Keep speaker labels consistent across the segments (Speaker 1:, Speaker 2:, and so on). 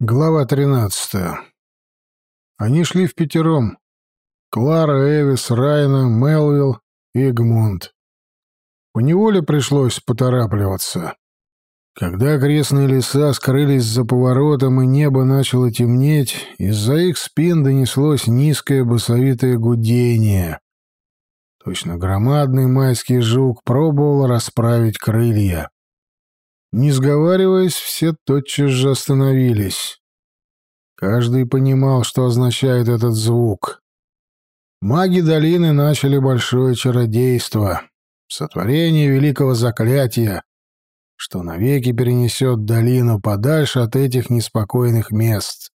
Speaker 1: Глава 13. Они шли в пятером. Клара, Эвис, Райна, Мелвилл и Эгмунд. Поневоле пришлось поторапливаться. Когда окрестные леса скрылись за поворотом и небо начало темнеть, из-за их спин донеслось низкое басовитое гудение. Точно громадный майский жук пробовал расправить крылья. Не сговариваясь, все тотчас же остановились. Каждый понимал, что означает этот звук. Маги долины начали большое чародейство, сотворение великого заклятия, что навеки перенесет долину подальше от этих неспокойных мест.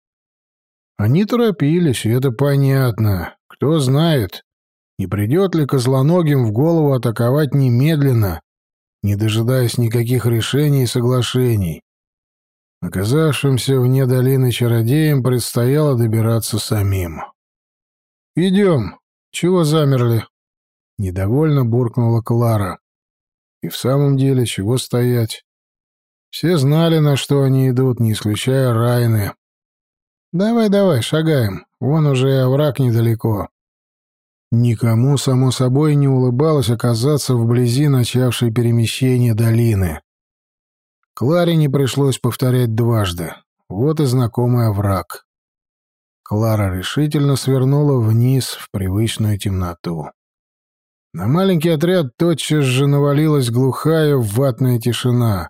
Speaker 1: Они торопились, и это понятно. Кто знает, не придет ли козлоногим в голову атаковать немедленно, не дожидаясь никаких решений и соглашений. Оказавшимся вне долины чародеям предстояло добираться самим. «Идем. Чего замерли?» Недовольно буркнула Клара. И в самом деле, чего стоять? Все знали, на что они идут, не исключая Райны. «Давай, давай, шагаем. Вон уже и овраг недалеко». Никому, само собой, не улыбалось оказаться вблизи начавшей перемещение долины. Кларе не пришлось повторять дважды. Вот и знакомый овраг. Клара решительно свернула вниз в привычную темноту. На маленький отряд тотчас же навалилась глухая ватная тишина.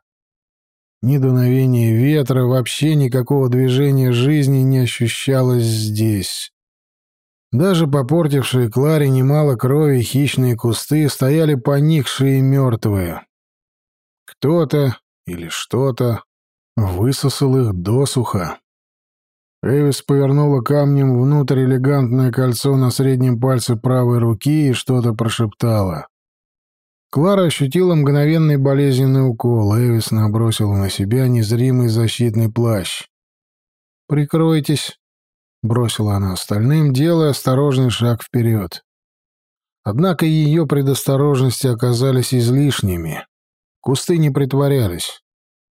Speaker 1: Ни дуновения ветра, вообще никакого движения жизни не ощущалось здесь. Даже попортившие Кларе немало крови хищные кусты стояли поникшие и мертвые. Кто-то или что-то высосал их досуха. Эвис повернула камнем внутрь элегантное кольцо на среднем пальце правой руки и что-то прошептала. Клара ощутила мгновенный болезненный укол. Эвис набросила на себя незримый защитный плащ. «Прикройтесь», бросила она остальным, делая осторожный шаг вперед. Однако ее предосторожности оказались излишними. Кусты не притворялись.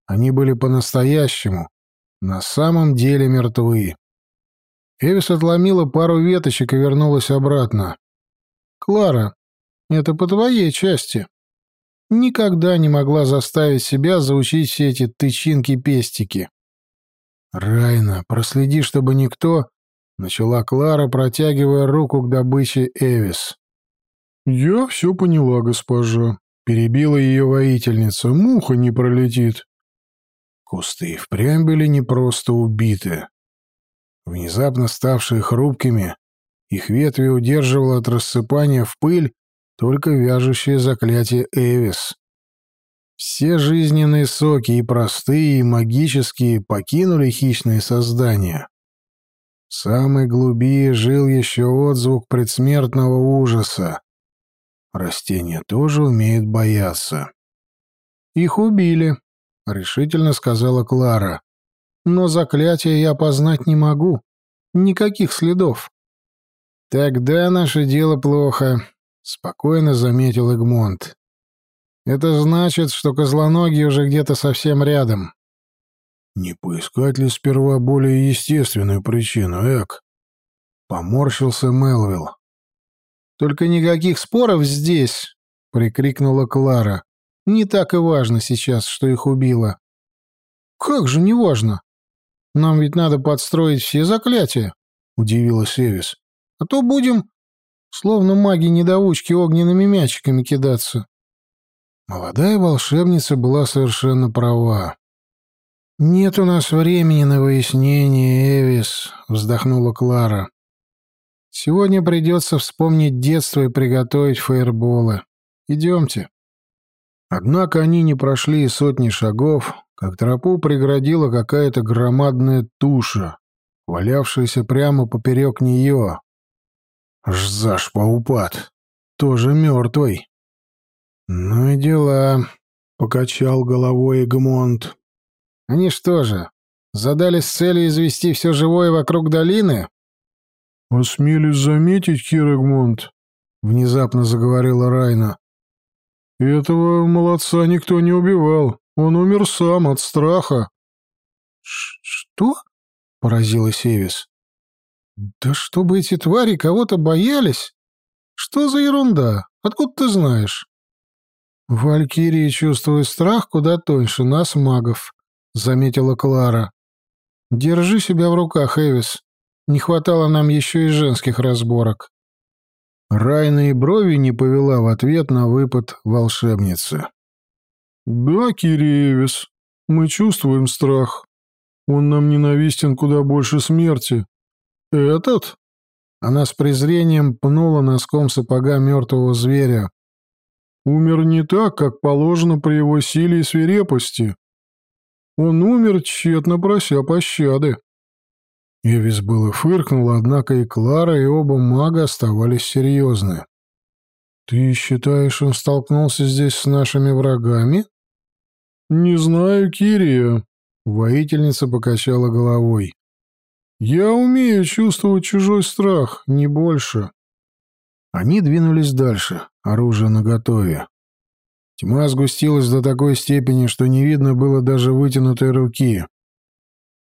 Speaker 1: Они были по-настоящему, на самом деле мертвы. Эвис отломила пару веточек и вернулась обратно. «Клара, это по твоей части. Никогда не могла заставить себя заучить все эти тычинки-пестики». «Райна, проследи, чтобы никто...» Начала Клара, протягивая руку к добыче Эвис. «Я все поняла, госпожа», — перебила ее воительница. «Муха не пролетит». Кусты впрямь были не просто убиты. Внезапно ставшие хрупкими, их ветви удерживало от рассыпания в пыль только вяжущее заклятие Эвис. Все жизненные соки, и простые, и магические, покинули хищные создания. Самой глуби жил еще отзвук предсмертного ужаса. Растения тоже умеют бояться. «Их убили», — решительно сказала Клара. «Но заклятие я познать не могу. Никаких следов». «Тогда наше дело плохо», — спокойно заметил Эгмонт. «Это значит, что козлоногий уже где-то совсем рядом. Не поискать ли сперва более естественную причину, Эк? Поморщился Мелвилл. Только никаких споров здесь, прикрикнула Клара. Не так и важно сейчас, что их убило. Как же не важно? Нам ведь надо подстроить все заклятия, удивилась Эвис. А то будем, словно маги-недоучки, огненными мячиками кидаться. Молодая волшебница была совершенно права. «Нет у нас времени на выяснение, Эвис», — вздохнула Клара. «Сегодня придется вспомнить детство и приготовить фейерболы. Идемте». Однако они не прошли и сотни шагов, как тропу преградила какая-то громадная туша, валявшаяся прямо поперек нее. Жзаш паупат, тоже мертвый. «Ну и дела», — покачал головой Эгмонт. Они что же, задались целью извести все живое вокруг долины? «Осмелюсь заметить, Кирагмонт», — внезапно заговорила Райна. «Этого молодца никто не убивал. Он умер сам от страха». «Что?» поразилась Эвис. «Да чтобы эти твари кого-то боялись? Что за ерунда? Откуда ты знаешь?» «Валькирии чувствуют страх куда тоньше нас, магов», — заметила Клара. «Держи себя в руках, Эвис. Не хватало нам еще и женских разборок». Райна и брови не повела в ответ на выпад волшебницы. «Да, Кириевис, мы чувствуем страх. Он нам ненавистен куда больше смерти. Этот?» Она с презрением пнула носком сапога мертвого зверя. «Умер не так, как положено при его силе и свирепости. Он умер, тщетно прося пощады». Эвис было фыркнула, однако и Клара, и оба мага оставались серьезны. «Ты считаешь, он столкнулся здесь с нашими врагами?» «Не знаю, Кирия», — воительница покачала головой. «Я умею чувствовать чужой страх, не больше». Они двинулись дальше, оружие наготове. Тьма сгустилась до такой степени, что не видно было даже вытянутой руки.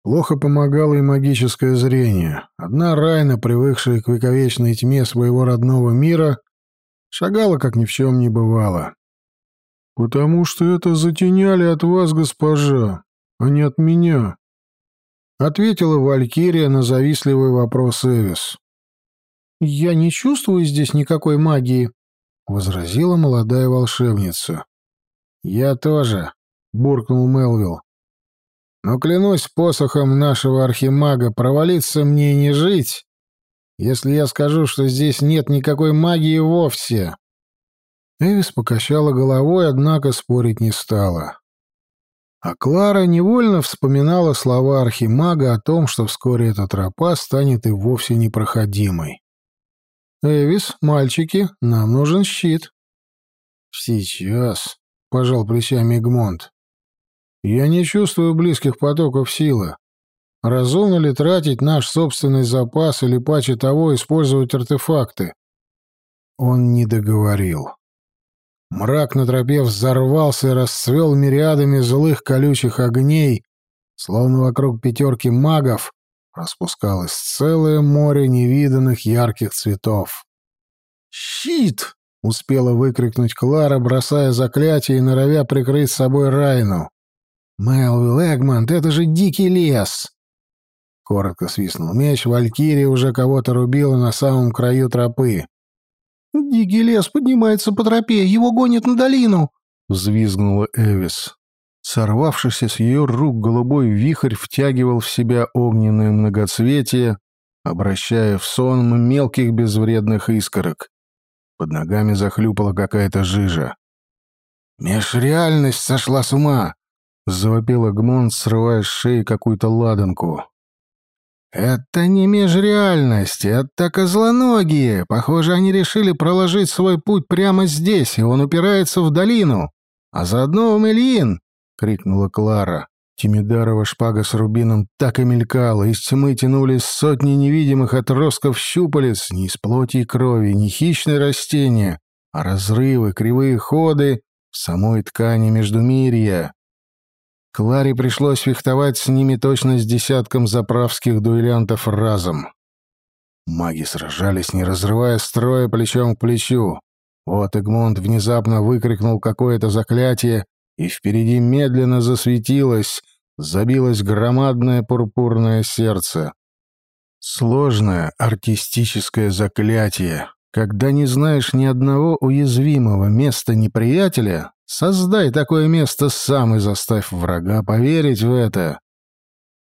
Speaker 1: Плохо помогало и магическое зрение. Одна Райна, привыкшая к вековечной тьме своего родного мира, шагала, как ни в чем не бывало. «Потому что это затеняли от вас, госпожа, а не от меня», — ответила Валькирия на завистливый вопрос Эвис. «Я не чувствую здесь никакой магии», — возразила молодая волшебница. «Я тоже», — буркнул Мелвилл. Но клянусь посохом нашего архимага, провалиться мне не жить, если я скажу, что здесь нет никакой магии вовсе. Эвис покачала головой, однако спорить не стала. А Клара невольно вспоминала слова архимага о том, что вскоре эта тропа станет и вовсе непроходимой. «Эвис, мальчики, нам нужен щит». «Сейчас», — пожал плечами Игмонт. Я не чувствую близких потоков силы. Разумно ли тратить наш собственный запас или паче того использовать артефакты? Он не договорил. Мрак на тропе взорвался и расцвел мириадами злых колючих огней, словно вокруг пятерки магов распускалось целое море невиданных ярких цветов. «Щит!» — успела выкрикнуть Клара, бросая заклятие и норовя прикрыть собой Райну. «Мелвилл, Эгмонт, это же дикий лес!» Коротко свистнул меч, Валькирия уже кого-то рубила на самом краю тропы. «Дикий лес поднимается по тропе, его гонят на долину!» — взвизгнула Эвис. Сорвавшийся с ее рук голубой вихрь втягивал в себя огненное многоцветие, обращая в сон мелких безвредных искорок. Под ногами захлюпала какая-то жижа. «Межреальность сошла с ума!» — завопил Агмон, срывая с шеи какую-то ладанку. «Это не межреальность, это козлоногие. Похоже, они решили проложить свой путь прямо здесь, и он упирается в долину. А заодно в Мельин!» — крикнула Клара. Тимидарова шпага с рубином так и мелькала, из тьмы тянулись сотни невидимых отростков щупалец, не из плоти и крови, не хищные растения, а разрывы, кривые ходы в самой ткани Междумирья. Кларе пришлось фехтовать с ними точно с десятком заправских дуэлянтов разом. Маги сражались, не разрывая строя плечом к плечу. Вот Эгмонт внезапно выкрикнул какое-то заклятие, и впереди медленно засветилось, забилось громадное пурпурное сердце. Сложное артистическое заклятие. Когда не знаешь ни одного уязвимого места неприятеля, Создай такое место сам и заставь врага поверить в это.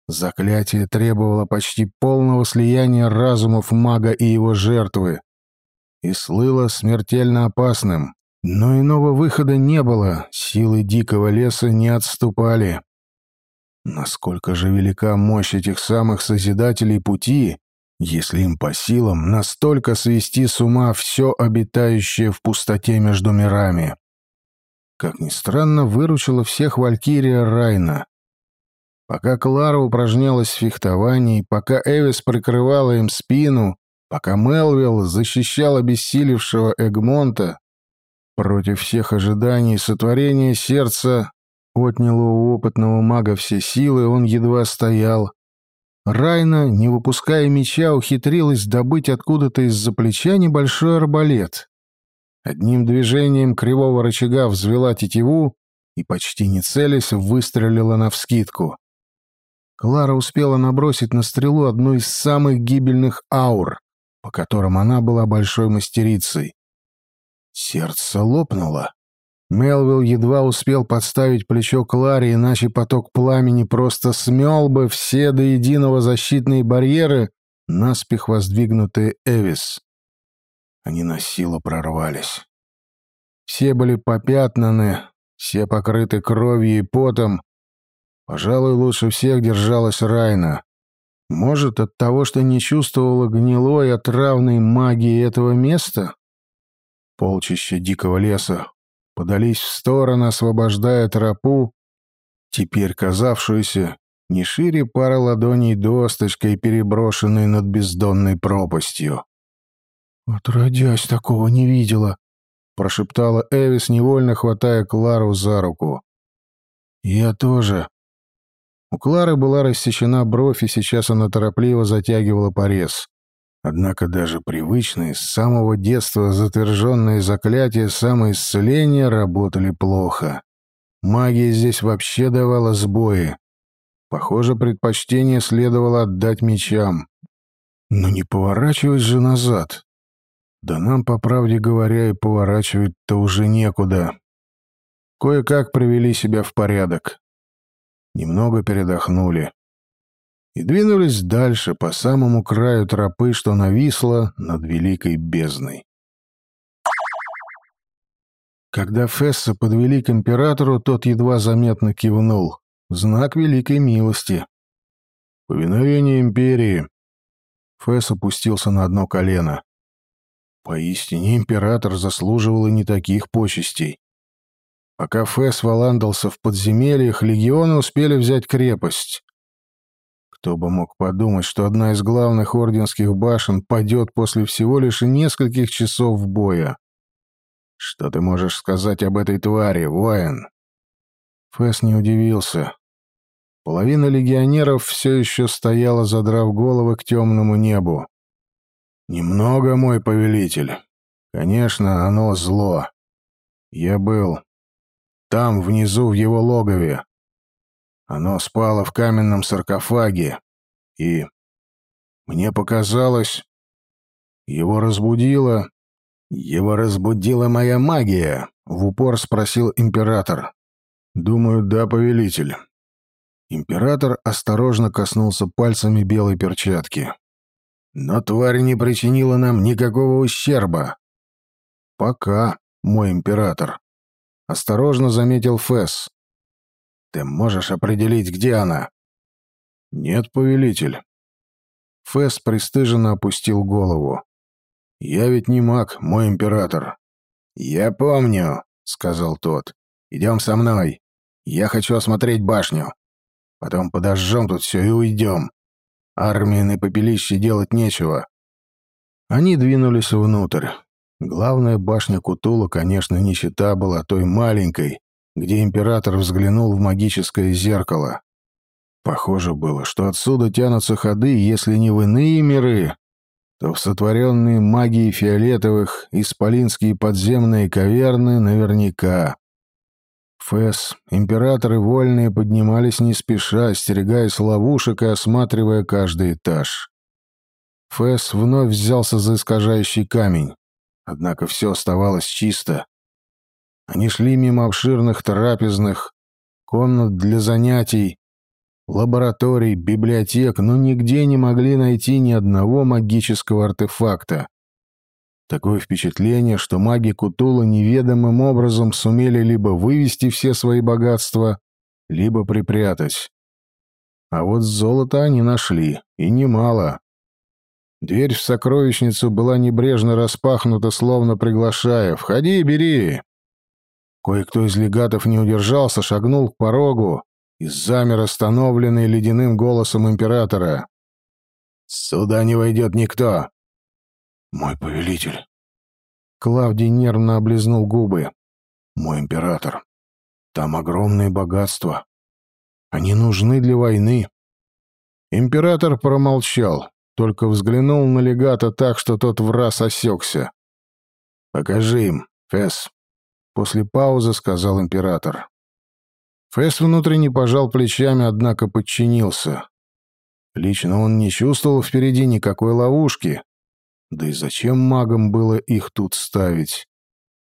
Speaker 1: Заклятие требовало почти полного слияния разумов мага и его жертвы и слыло смертельно опасным. Но иного выхода не было, силы дикого леса не отступали. Насколько же велика мощь этих самых Созидателей Пути, если им по силам настолько свести с ума все обитающее в пустоте между мирами? Как ни странно, выручила всех Валькирия Райна. Пока Клара упражнялась в фехтовании, пока Эвис прикрывала им спину, пока Мелвилл защищал обессилевшего Эгмонта, против всех ожиданий сотворение сердца отняло у опытного мага все силы, он едва стоял. Райна, не выпуская меча, ухитрилась добыть откуда-то из-за плеча небольшой арбалет. Одним движением кривого рычага взвела тетиву и, почти не целясь, выстрелила навскидку. Клара успела набросить на стрелу одну из самых гибельных аур, по которым она была большой мастерицей. Сердце лопнуло. Мелвилл едва успел подставить плечо Кларе, иначе поток пламени просто смел бы все до единого защитные барьеры, наспех воздвигнутые Эвис. Они на силу прорвались. Все были попятнаны, все покрыты кровью и потом. Пожалуй, лучше всех держалась Райна. Может, от того, что не чувствовала гнилой отравной магии этого места? Полчища дикого леса подались в сторону, освобождая тропу, теперь казавшуюся не шире пары ладоней досточкой, переброшенной над бездонной пропастью. «Отродясь, такого не видела», — прошептала Эвис, невольно хватая Клару за руку. «Я тоже». У Клары была рассечена бровь, и сейчас она торопливо затягивала порез. Однако даже привычные, с самого детства затверженные заклятия самоисцеления работали плохо. Магия здесь вообще давала сбои. Похоже, предпочтение следовало отдать мечам. Но не поворачивать же назад. Да нам, по правде говоря, и поворачивать-то уже некуда. Кое-как привели себя в порядок. Немного передохнули. И двинулись дальше, по самому краю тропы, что нависла над великой бездной. Когда Фесса подвели к императору, тот едва заметно кивнул. Знак великой милости. Повиновение империи. Фесс опустился на одно колено. Поистине император заслуживал и не таких почестей. Пока Фэс валандался в подземельях, легионы успели взять крепость. Кто бы мог подумать, что одна из главных орденских башен падет после всего лишь нескольких часов боя. Что ты можешь сказать об этой твари, воин? Фэс не удивился. Половина легионеров все еще стояла, задрав головы к темному небу. «Немного, мой повелитель. Конечно, оно зло. Я был там, внизу, в его логове. Оно спало в каменном саркофаге, и... Мне показалось... Его разбудило... Его разбудила моя магия, — в упор спросил император. «Думаю, да, повелитель». Император осторожно коснулся пальцами белой перчатки. Но тварь не причинила нам никакого ущерба. Пока, мой император. Осторожно заметил Фэс. Ты можешь определить, где она? Нет, повелитель. Фэс пристыженно опустил голову. Я ведь не маг, мой император. Я помню, сказал тот. Идем со мной. Я хочу осмотреть башню. Потом подожжем тут все и уйдем. Армии на попелище делать нечего. Они двинулись внутрь. Главная башня Кутула, конечно, не счета была той маленькой, где император взглянул в магическое зеркало. Похоже было, что отсюда тянутся ходы, если не в иные миры, то в сотворенные магией фиолетовых исполинские подземные каверны наверняка. Фэс, императоры вольные поднимались не спеша, остерегаясь ловушек и осматривая каждый этаж. Фэс вновь взялся за искажающий камень. Однако все оставалось чисто. Они шли мимо обширных трапезных, комнат для занятий, лабораторий, библиотек, но нигде не могли найти ни одного магического артефакта. Такое впечатление, что маги Кутула неведомым образом сумели либо вывести все свои богатства, либо припрятать. А вот золото они нашли, и немало. Дверь в сокровищницу была небрежно распахнута, словно приглашая «Входи, бери!». Кое-кто из легатов не удержался, шагнул к порогу и замер остановленный ледяным голосом императора. «Сюда не войдет никто!» «Мой повелитель». Клавдий нервно облизнул губы. «Мой император. Там огромные богатства. Они нужны для войны». Император промолчал, только взглянул на легата так, что тот в раз осекся. «Покажи им, Фэс», — после паузы сказал император. Фэс внутренне пожал плечами, однако подчинился. Лично он не чувствовал впереди никакой ловушки. Да и зачем магам было их тут ставить?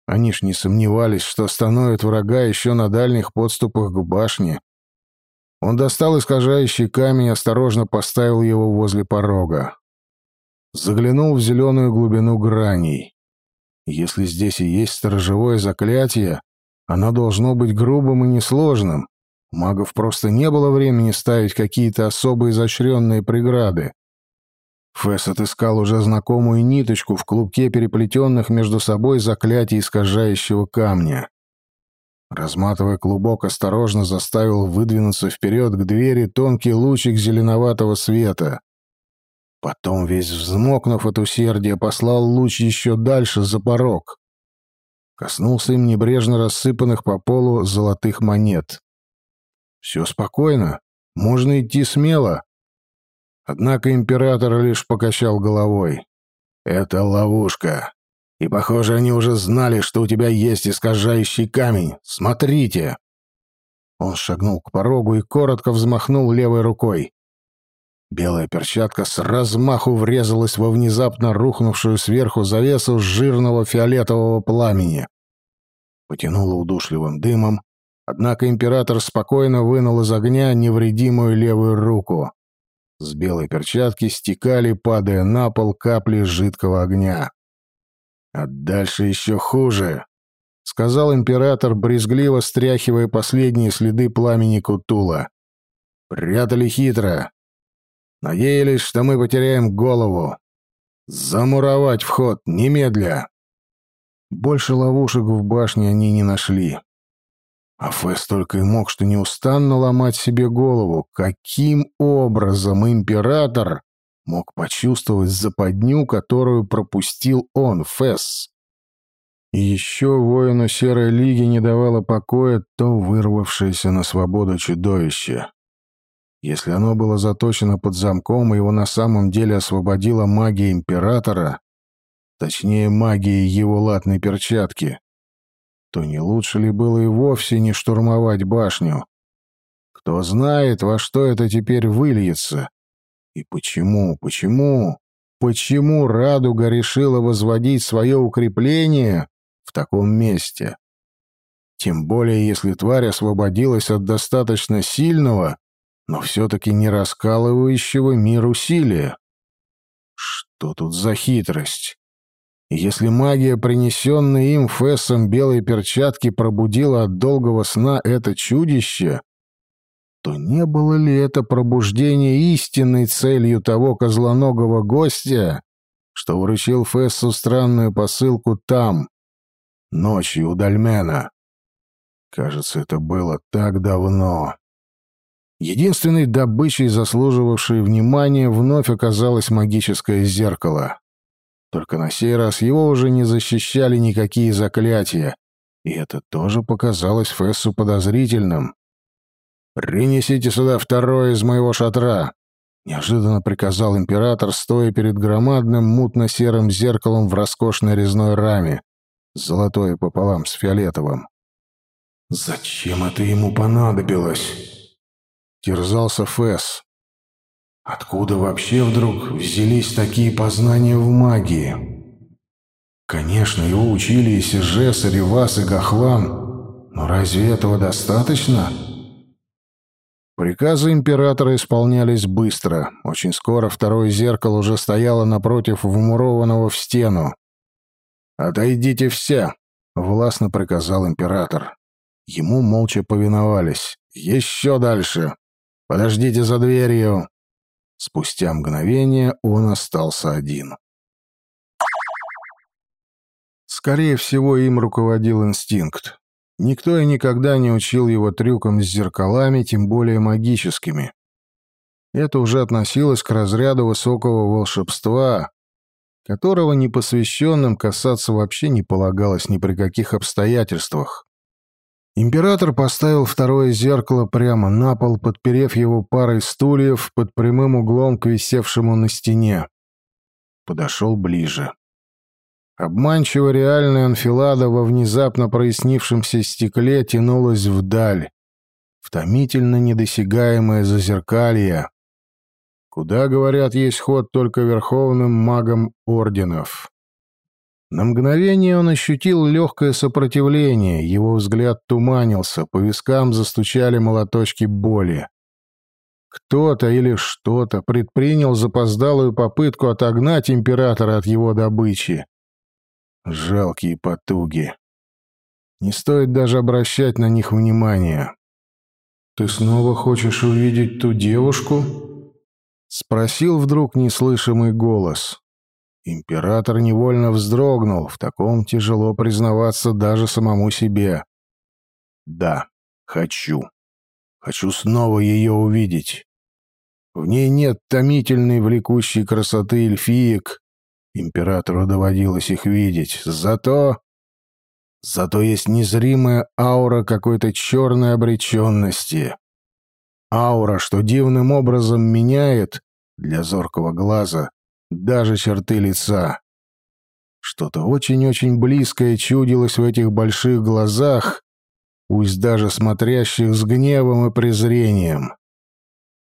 Speaker 1: Они ж не сомневались, что остановят врага еще на дальних подступах к башне. Он достал искажающий камень и осторожно поставил его возле порога. Заглянул в зеленую глубину граней. Если здесь и есть сторожевое заклятие, оно должно быть грубым и несложным. У магов просто не было времени ставить какие-то особо изощренные преграды. Фэс отыскал уже знакомую ниточку в клубке переплетенных между собой заклятий искажающего камня. Разматывая клубок, осторожно заставил выдвинуться вперед к двери тонкий лучик зеленоватого света. Потом, весь взмокнув от усердия, послал луч еще дальше, за порог. Коснулся им небрежно рассыпанных по полу золотых монет. Все спокойно, можно идти смело. Однако император лишь покачал головой. «Это ловушка. И, похоже, они уже знали, что у тебя есть искажающий камень. Смотрите!» Он шагнул к порогу и коротко взмахнул левой рукой. Белая перчатка с размаху врезалась во внезапно рухнувшую сверху завесу жирного фиолетового пламени. Потянуло удушливым дымом, однако император спокойно вынул из огня невредимую левую руку. С белой перчатки стекали, падая на пол, капли жидкого огня. «А дальше еще хуже», — сказал император, брезгливо стряхивая последние следы пламени Кутула. «Прятали хитро, Надеялись, что мы потеряем голову. Замуровать вход немедля. Больше ловушек в башне они не нашли. А Фэс только и мог что неустанно ломать себе голову, каким образом император мог почувствовать западню, которую пропустил он, Фэс. И еще воину Серой Лиги не давало покоя то вырвавшееся на свободу чудовище. Если оно было заточено под замком, и его на самом деле освободила магия Императора, точнее магия его латной перчатки, то не лучше ли было и вовсе не штурмовать башню? Кто знает, во что это теперь выльется? И почему, почему, почему Радуга решила возводить свое укрепление в таком месте? Тем более, если тварь освободилась от достаточно сильного но все-таки не раскалывающего мир усилия. Что тут за хитрость? Если магия, принесенная им Фессом белой перчатки, пробудила от долгого сна это чудище, то не было ли это пробуждение истинной целью того козлоногого гостя, что вручил Фессу странную посылку там, ночью у Дальмена? Кажется, это было так давно. Единственной добычей, заслуживавшей внимания, вновь оказалось магическое зеркало. Только на сей раз его уже не защищали никакие заклятия, и это тоже показалось Фессу подозрительным. «Принесите сюда второе из моего шатра», — неожиданно приказал император, стоя перед громадным мутно-серым зеркалом в роскошной резной раме, золотое пополам с фиолетовым. «Зачем это ему понадобилось?» Терзался Фэс. Откуда вообще вдруг взялись такие познания в магии? Конечно, его учили и Сижес, и Ревас, и Гахлан, но разве этого достаточно? Приказы императора исполнялись быстро. Очень скоро второе зеркало уже стояло напротив вмурованного в стену. «Отойдите все!» — властно приказал император. Ему молча повиновались. «Еще дальше!» «Подождите за дверью!» Спустя мгновение он остался один. Скорее всего, им руководил инстинкт. Никто и никогда не учил его трюкам с зеркалами, тем более магическими. Это уже относилось к разряду высокого волшебства, которого непосвященным касаться вообще не полагалось ни при каких обстоятельствах. Император поставил второе зеркало прямо на пол, подперев его парой стульев под прямым углом к висевшему на стене. Подошел ближе. Обманчиво реальная анфилада во внезапно прояснившемся стекле тянулась вдаль, в томительно недосягаемое зазеркалье, куда, говорят, есть ход только верховным магам орденов. На мгновение он ощутил легкое сопротивление, его взгляд туманился, по вискам застучали молоточки боли. Кто-то или что-то предпринял запоздалую попытку отогнать императора от его добычи. Жалкие потуги. Не стоит даже обращать на них внимания. «Ты снова хочешь увидеть ту девушку?» — спросил вдруг неслышимый голос. Император невольно вздрогнул, в таком тяжело признаваться даже самому себе. «Да, хочу. Хочу снова ее увидеть. В ней нет томительной влекущей красоты эльфиек. Императору доводилось их видеть. Зато... Зато есть незримая аура какой-то черной обреченности. Аура, что дивным образом меняет, для зоркого глаза, даже черты лица. Что-то очень-очень близкое чудилось в этих больших глазах, пусть даже смотрящих с гневом и презрением.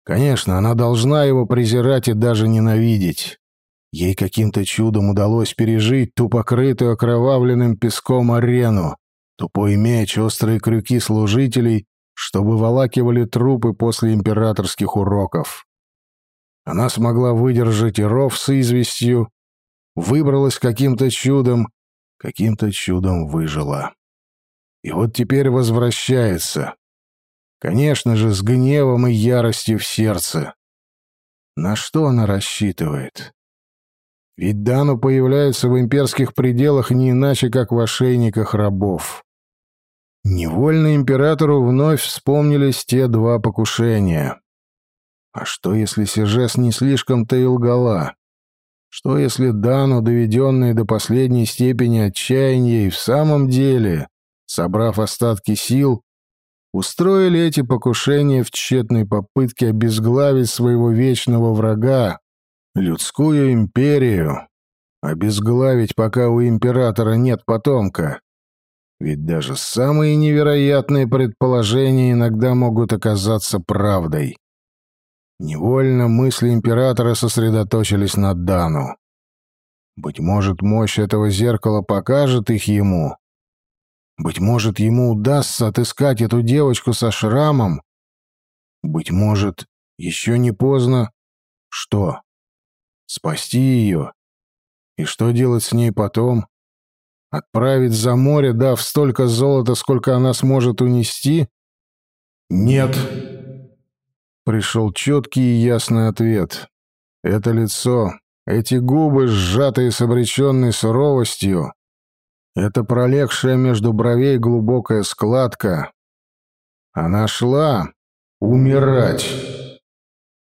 Speaker 1: Конечно, она должна его презирать и даже ненавидеть. Ей каким-то чудом удалось пережить ту покрытую окровавленным песком арену, тупой меч, острые крюки служителей, чтобы волакивали трупы после императорских уроков. Она смогла выдержать и ров с известью, выбралась каким-то чудом, каким-то чудом выжила. И вот теперь возвращается. Конечно же, с гневом и яростью в сердце. На что она рассчитывает? Ведь Дану появляется в имперских пределах не иначе, как в ошейниках рабов. Невольно императору вновь вспомнились те два покушения. А что, если Сержес не слишком-то и лгала? Что, если Дану, доведенный до последней степени отчаяния, и в самом деле, собрав остатки сил, устроили эти покушения в тщетной попытке обезглавить своего вечного врага, людскую империю, обезглавить, пока у императора нет потомка? Ведь даже самые невероятные предположения иногда могут оказаться правдой. Невольно мысли императора сосредоточились на Дану. Быть может, мощь этого зеркала покажет их ему. Быть может, ему удастся отыскать эту девочку со шрамом. Быть может, еще не поздно. Что? Спасти ее? И что делать с ней потом? Отправить за море, дав столько золота, сколько она сможет унести? Нет. Пришел четкий и ясный ответ. Это лицо, эти губы, сжатые с обреченной суровостью, это пролегшая между бровей глубокая складка. Она шла умирать,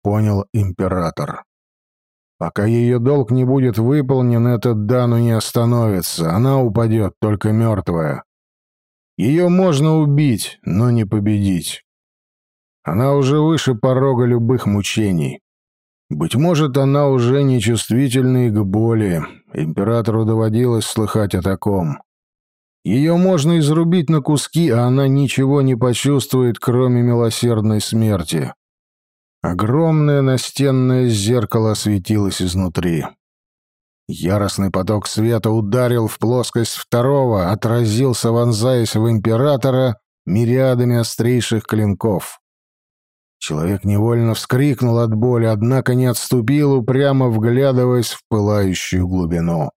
Speaker 1: понял император. Пока ее долг не будет выполнен, этот Дану не остановится, она упадет, только мертвая. Ее можно убить, но не победить. Она уже выше порога любых мучений. Быть может, она уже нечувствительна и к боли. Императору доводилось слыхать о таком. Ее можно изрубить на куски, а она ничего не почувствует, кроме милосердной смерти. Огромное настенное зеркало осветилось изнутри. Яростный поток света ударил в плоскость второго, отразился, вонзаясь в императора мириадами острейших клинков. Человек невольно вскрикнул от боли, однако не отступил, упрямо вглядываясь в пылающую глубину.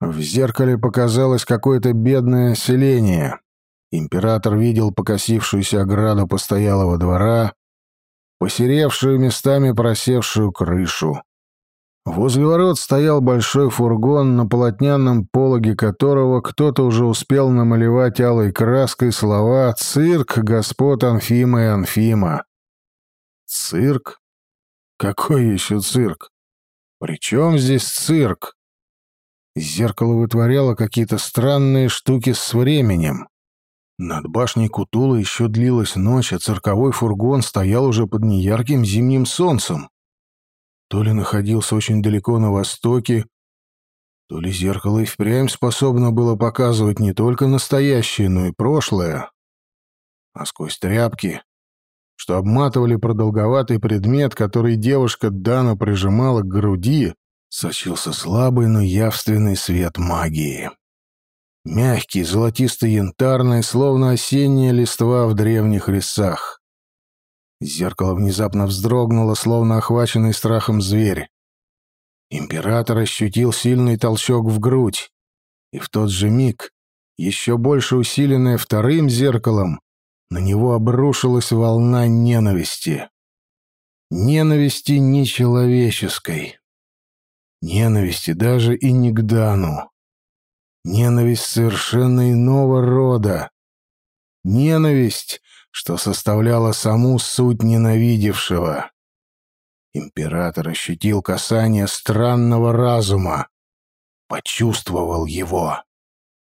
Speaker 1: В зеркале показалось какое-то бедное селение. Император видел покосившуюся ограду постоялого двора, посеревшую местами просевшую крышу. Возле ворот стоял большой фургон, на полотняном пологе которого кто-то уже успел намалевать алой краской слова «Цирк господ Анфима и Анфима». Цирк? Какой еще цирк? Причем здесь цирк? Зеркало вытворяло какие-то странные штуки с временем. Над башней Кутула еще длилась ночь, а цирковой фургон стоял уже под неярким зимним солнцем. То ли находился очень далеко на востоке, то ли зеркало и впрямь способно было показывать не только настоящее, но и прошлое. А сквозь тряпки, что обматывали продолговатый предмет, который девушка Дана прижимала к груди, сочился слабый, но явственный свет магии. Мягкий, золотисто-янтарный, словно осенняя листва в древних лесах. Зеркало внезапно вздрогнуло, словно охваченный страхом зверь. Император ощутил сильный толчок в грудь, и в тот же миг, еще больше усиленное вторым зеркалом, на него обрушилась волна ненависти. Ненависти нечеловеческой. Ненависти даже и не к Дану. Ненависть совершенно иного рода. Ненависть, что составляла саму суть ненавидевшего. Император ощутил касание странного разума, почувствовал его.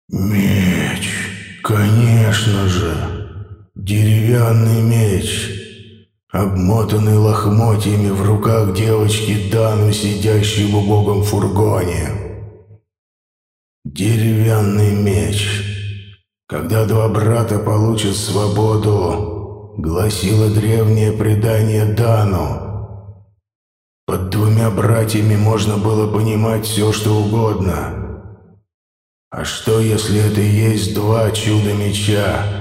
Speaker 2: «Меч, конечно же, деревянный меч, обмотанный лохмотьями в руках девочки Дану, сидящей в убогом фургоне. Деревянный меч. Когда два брата получат свободу, гласило древнее предание Дану, под двумя братьями можно было понимать все, что угодно. А что, если это и есть два чуда-меча?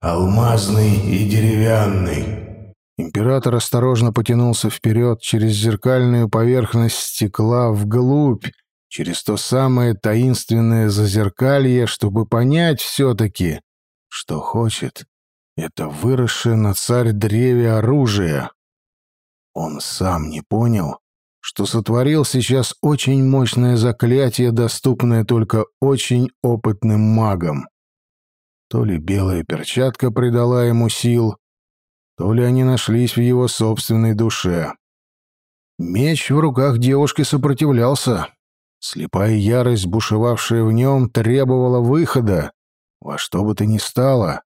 Speaker 2: Алмазный и деревянный.
Speaker 1: Император осторожно потянулся вперед через зеркальную поверхность стекла вглубь, через то самое таинственное зазеркалье, чтобы понять все-таки, что хочет. Это выросшее на царь-древе оружие. Он сам не понял, что сотворил сейчас очень мощное заклятие, доступное только очень опытным магам. То ли белая перчатка придала ему сил, то ли они нашлись в его собственной душе. Меч в руках девушки сопротивлялся. Слепая ярость, бушевавшая в нем, требовала выхода, во что бы то ни стало.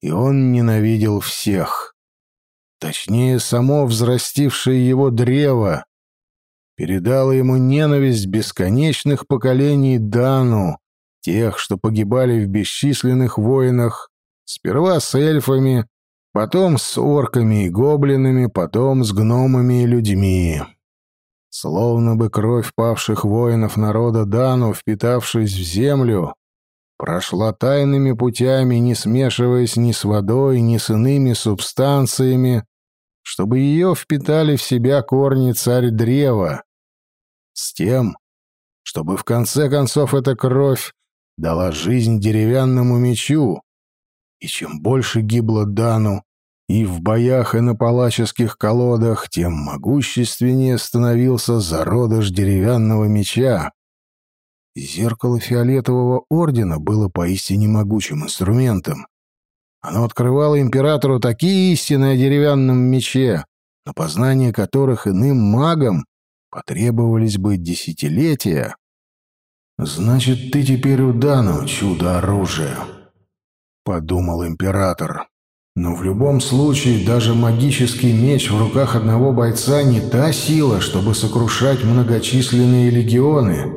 Speaker 1: И он ненавидел всех. Точнее, само взрастившее его древо передало ему ненависть бесконечных поколений Дану, тех, что погибали в бесчисленных войнах, сперва с эльфами, потом с орками и гоблинами, потом с гномами и людьми. Словно бы кровь павших воинов народа Дану, впитавшись в землю, прошла тайными путями, не смешиваясь ни с водой, ни с иными субстанциями, чтобы ее впитали в себя корни царь древа, с тем, чтобы в конце концов эта кровь дала жизнь деревянному мечу, и чем больше гибло Дану и в боях и на палаческих колодах, тем могущественнее становился зародыш деревянного меча. Зеркало фиолетового ордена было поистине могучим инструментом. Оно открывало императору такие истины о деревянном мече, на познание которых иным магам потребовались бы десятилетия. «Значит, ты теперь у Дану чудо-оружие», — подумал император. «Но в любом случае даже магический меч в руках одного бойца не та сила, чтобы сокрушать многочисленные легионы.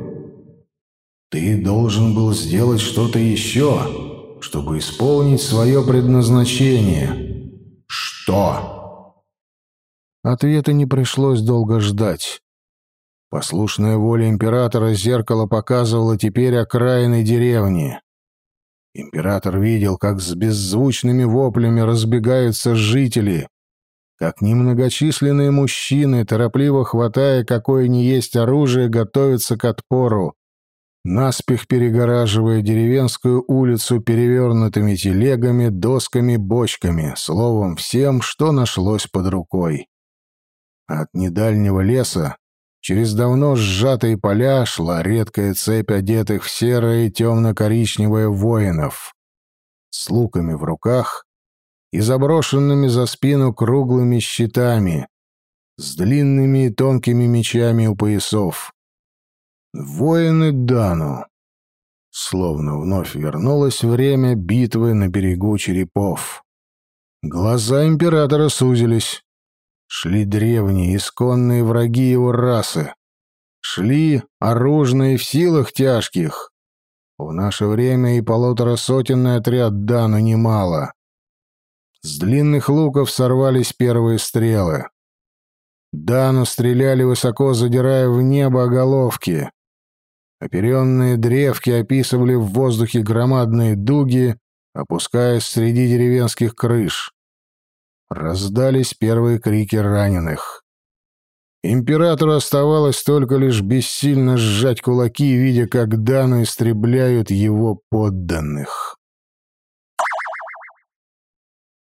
Speaker 1: Ты должен был сделать что-то еще, чтобы исполнить свое предназначение. Что?» Ответа не пришлось долго ждать. Послушная воля императора зеркало показывало теперь окраины деревни. Император видел, как с беззвучными воплями разбегаются жители, как немногочисленные мужчины, торопливо хватая какое ни есть оружие, готовятся к отпору, наспех перегораживая деревенскую улицу перевернутыми телегами, досками, бочками, словом, всем, что нашлось под рукой. От недальнего леса Через давно сжатые поля шла редкая цепь одетых в серое и темно-коричневое воинов с луками в руках и заброшенными за спину круглыми щитами, с длинными и тонкими мечами у поясов. Воины Дану. Словно вновь вернулось время битвы на берегу черепов. Глаза императора сузились. Шли древние, исконные враги его расы. Шли оружные в силах тяжких. В наше время и полуторасотенный отряд Дану немало. С длинных луков сорвались первые стрелы. Дану стреляли высоко, задирая в небо головки. Оперенные древки описывали в воздухе громадные дуги, опускаясь среди деревенских крыш. Раздались первые крики раненых. Императору оставалось только лишь бессильно сжать кулаки, видя, как Дану истребляют его подданных.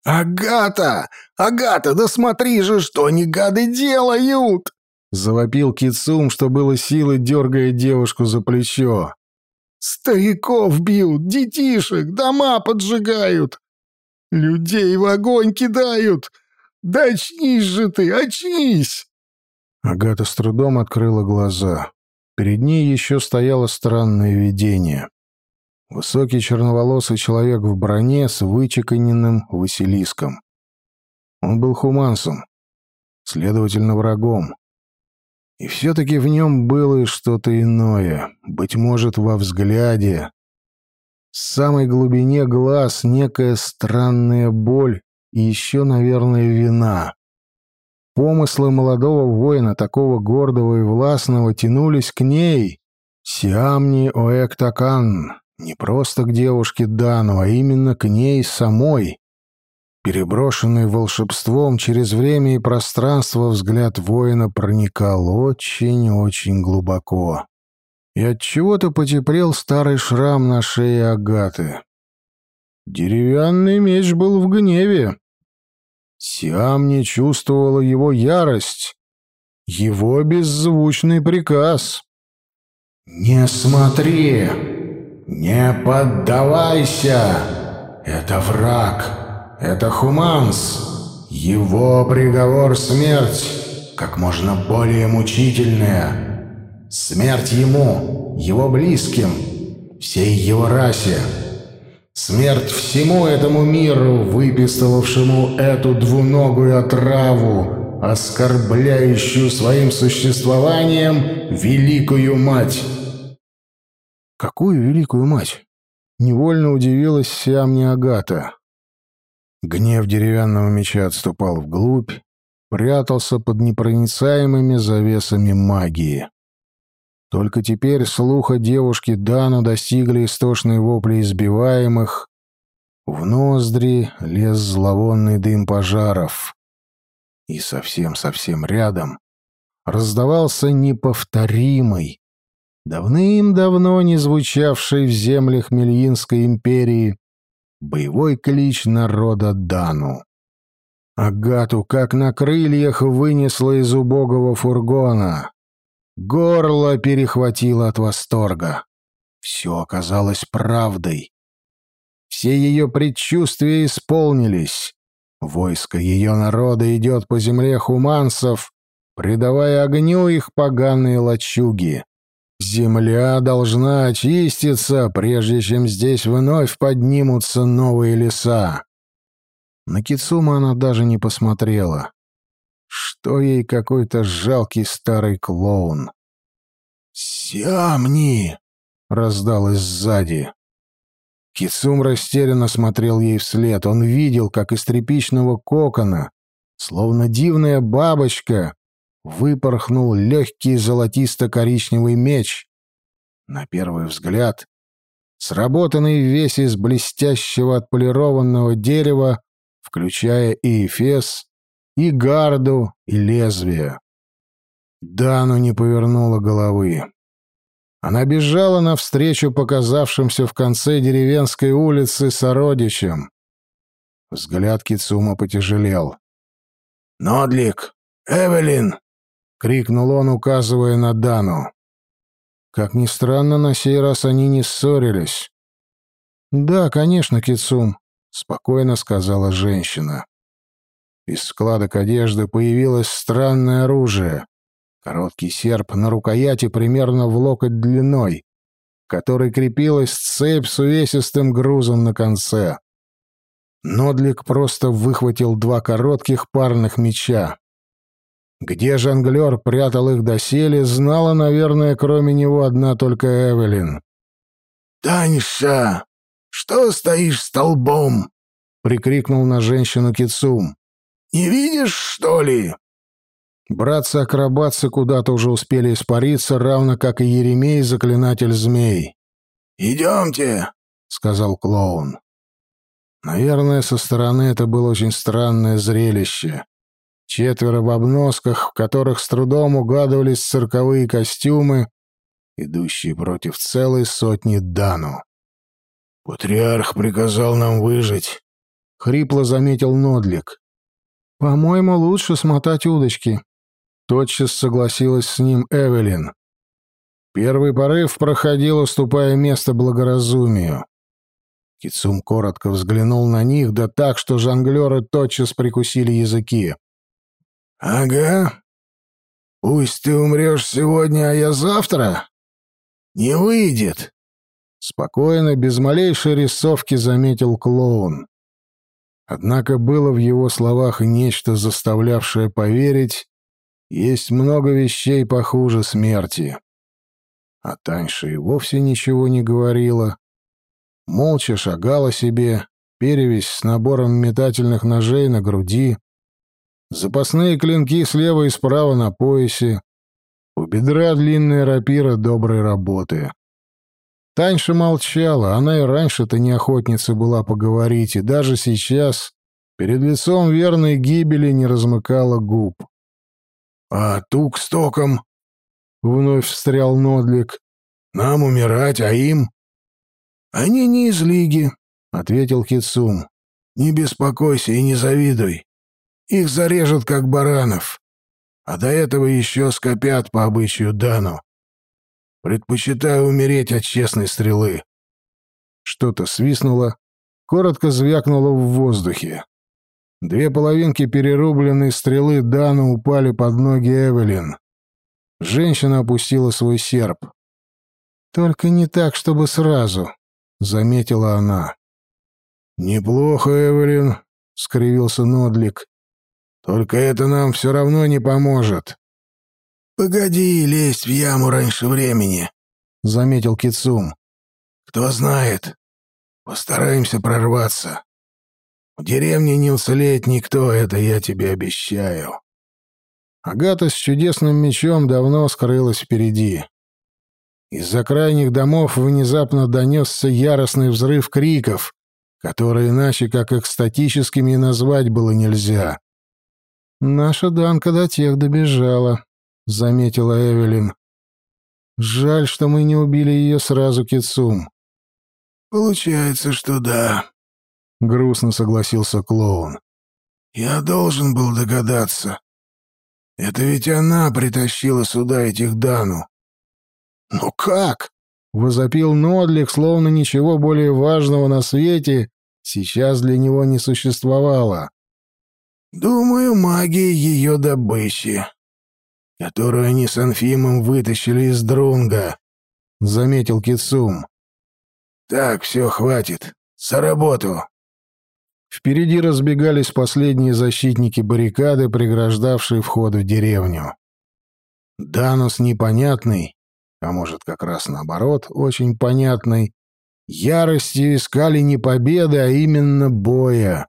Speaker 3: «Агата! Агата, да смотри же, что они гады делают!»
Speaker 1: Завопил Кицум, что было силы, дергая девушку за плечо.
Speaker 3: «Стариков бьют, детишек, дома поджигают, людей в огонь кидают! Да очнись же ты, очнись!»
Speaker 1: Агата с трудом открыла глаза. Перед ней еще стояло странное видение. Высокий черноволосый человек в броне с вычеканенным Василиском. Он был хумансом, следовательно, врагом. И все-таки в нем было что-то иное, быть может, во взгляде. В самой глубине глаз некая странная боль и еще, наверное, вина. Помыслы молодого воина, такого гордого и властного, тянулись к ней. Сиамни Оэктакан, не просто к девушке Дану, а именно к ней самой. Переброшенный волшебством через время и пространство взгляд воина проникал очень-очень глубоко. И от чего-то потеплел старый шрам на шее Агаты. Деревянный меч был в гневе. Сиам не чувствовала его ярость, его беззвучный приказ.
Speaker 2: «Не смотри! Не поддавайся! Это враг!» Это Хуманс. Его приговор — смерть, как можно более мучительная. Смерть ему, его близким, всей его расе. Смерть всему этому миру, выпистывавшему эту двуногую отраву, оскорбляющую своим существованием великую мать.
Speaker 1: «Какую великую мать?» Невольно удивилась Сиамни Агата. Гнев деревянного меча отступал вглубь, прятался под непроницаемыми завесами магии. Только теперь слуха девушки Дану достигли истошные вопли избиваемых. В ноздри лез зловонный дым пожаров. И совсем-совсем рядом раздавался неповторимый, давным-давно не звучавший в землях Мельинской империи, боевой клич народа Дану. Агату как на крыльях вынесло из убогого фургона. Горло перехватило от восторга. Все оказалось правдой. Все ее предчувствия исполнились. Войско ее народа идет по земле хуманцев, придавая огню их поганые лачуги. Земля должна очиститься, прежде чем здесь вновь поднимутся новые леса. На Кицума она даже не посмотрела. Что ей какой-то жалкий старый клоун. «Сямни!» — раздалось сзади. Кицум растерянно смотрел ей вслед. Он видел, как из тряпичного кокона, словно дивная бабочка, выпорхнул легкий золотисто-коричневый меч. На первый взгляд, сработанный весь из блестящего отполированного дерева, включая и эфес, и гарду, и лезвие. Дану не повернула головы. Она бежала навстречу показавшимся в конце деревенской улицы сородичам. Взгляд Кицума потяжелел. «Нодлик! Эвелин!» — крикнул он, указывая на Дану. Как ни странно, на сей раз они не ссорились. «Да, конечно, Кицум», — спокойно сказала женщина. Из складок одежды появилось странное оружие. Короткий серп на рукояти примерно в локоть длиной. к которой крепилась цепь с увесистым грузом на конце. Нодлик просто выхватил два коротких парных меча. Где жонглер прятал их доселе, знала, наверное, кроме него одна только Эвелин.
Speaker 3: «Таньша, что стоишь столбом?» — прикрикнул на женщину Кицум. «Не видишь, что ли?»
Speaker 1: Братцы-акробатцы куда-то уже успели испариться, равно как и Еремей, заклинатель змей.
Speaker 3: «Идемте», — сказал клоун.
Speaker 1: Наверное, со стороны это было очень странное зрелище. Четверо в обносках, в которых с трудом угадывались цирковые костюмы, идущие против целой сотни Дану.
Speaker 3: «Патриарх приказал нам выжить», —
Speaker 1: хрипло заметил Нодлик. «По-моему, лучше смотать удочки», — тотчас согласилась с ним Эвелин. Первый порыв проходил, уступая место благоразумию. Кицум коротко взглянул на них, да так, что жонглеры тотчас прикусили языки.
Speaker 3: «Ага. Пусть ты умрешь сегодня, а я завтра? Не выйдет!»
Speaker 1: Спокойно, без малейшей рисовки заметил клоун. Однако было в его словах нечто, заставлявшее поверить, есть много вещей похуже смерти. А Таньша и вовсе ничего не говорила. Молча шагала себе, перевесь с набором метательных ножей на груди, запасные клинки слева и справа на поясе, у бедра длинная рапира доброй работы. Таньша молчала, она и раньше-то не охотница была поговорить, и даже сейчас перед лицом верной гибели не размыкала губ.
Speaker 3: «А тук с током?»
Speaker 1: — вновь встрял Нодлик.
Speaker 3: «Нам умирать, а им?»
Speaker 1: «Они не из лиги», — ответил Кицум.
Speaker 3: «Не беспокойся и не завидуй. Их зарежут, как баранов. А до этого еще скопят по обычаю Дану. Предпочитаю умереть от честной стрелы.
Speaker 1: Что-то свистнуло, коротко звякнуло в воздухе. Две половинки перерубленной стрелы Дана упали под ноги Эвелин. Женщина опустила свой серп. «Только не так, чтобы сразу», — заметила она.
Speaker 3: «Неплохо, Эвелин», — скривился Нодлик. «Только это нам все равно не поможет». «Погоди лезть в яму раньше времени», — заметил Кицум. «Кто знает. Постараемся прорваться. В деревне не уцелеет никто, это я тебе обещаю».
Speaker 1: Агата с чудесным мечом давно скрылась впереди. Из-за крайних домов внезапно донесся яростный взрыв криков, которые иначе как экстатическими назвать было нельзя. Наша Данка до тех добежала. — заметила Эвелин. «Жаль, что мы не убили ее сразу, Кицум».
Speaker 3: «Получается, что да», —
Speaker 1: грустно согласился клоун.
Speaker 3: «Я должен был догадаться. Это ведь она притащила сюда этих Дану».
Speaker 1: «Ну как?» — возопил Нодлик, словно ничего более важного на свете сейчас для него не существовало.
Speaker 3: «Думаю, магия ее добычи», которую они с Анфимом вытащили из Друнга», — заметил Кицум. «Так, все, хватит. За работу!»
Speaker 1: Впереди разбегались последние защитники баррикады, преграждавшие вход в деревню. Данус непонятный, а может, как раз наоборот, очень понятный, яростью искали не победы, а именно боя.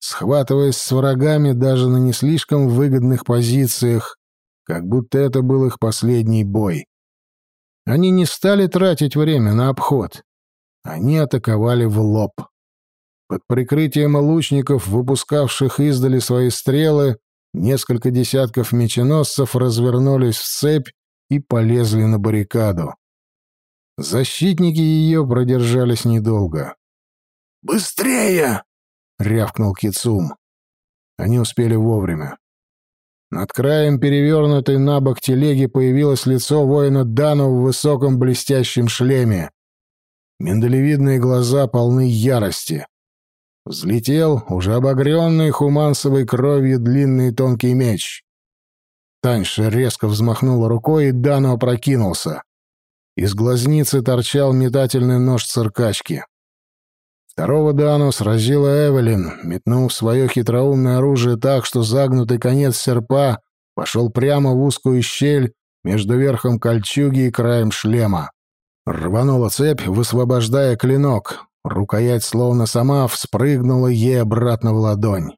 Speaker 1: Схватываясь с врагами даже на не слишком выгодных позициях, как будто это был их последний бой. Они не стали тратить время на обход. Они атаковали в лоб. Под прикрытием лучников, выпускавших издали свои стрелы, несколько десятков меченосцев развернулись в цепь и полезли на баррикаду. Защитники ее продержались недолго.
Speaker 3: «Быстрее!» — рявкнул Кицум.
Speaker 1: Они успели вовремя. Над краем перевернутой на бок телеги появилось лицо воина Дану в высоком блестящем шлеме. Миндалевидные глаза полны ярости. Взлетел, уже обогренный хумансовой кровью длинный тонкий меч. Таньша резко взмахнула рукой, и Дану опрокинулся. Из глазницы торчал метательный нож циркачки. Второго Дану сразила Эвелин, метнув свое хитроумное оружие так, что загнутый конец серпа пошел прямо в узкую щель между верхом кольчуги и краем шлема. Рванула цепь, высвобождая клинок. Рукоять, словно сама, вспрыгнула ей обратно в ладонь.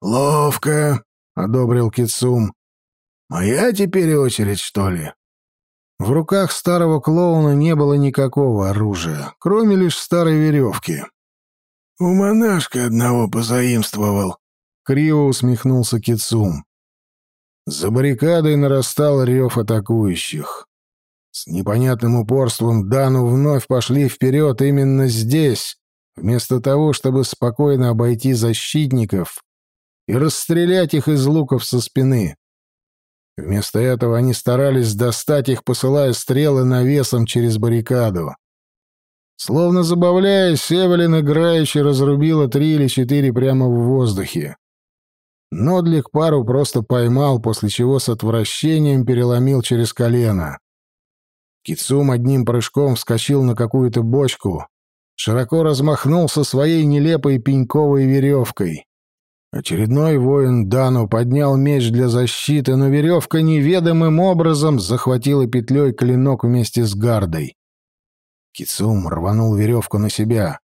Speaker 3: «Ловко», — одобрил Кицум. «Моя теперь очередь, что ли?»
Speaker 1: В руках старого клоуна не было никакого оружия, кроме лишь старой веревки.
Speaker 3: «У монашка одного позаимствовал», —
Speaker 1: криво усмехнулся Кицум. За баррикадой нарастал рев атакующих. С непонятным упорством Дану вновь пошли вперед именно здесь, вместо того, чтобы спокойно обойти защитников и расстрелять их из луков со спины. Вместо этого они старались достать их, посылая стрелы навесом через баррикаду. Словно забавляясь, Эвелин играюще разрубила три или четыре прямо в воздухе. Нодлик пару просто поймал, после чего с отвращением переломил через колено. Кицум одним прыжком вскочил на какую-то бочку, широко размахнулся своей нелепой пеньковой веревкой. Очередной воин Дану поднял меч для защиты, но веревка неведомым образом захватила петлей клинок вместе с гардой. Кицум рванул веревку на себя.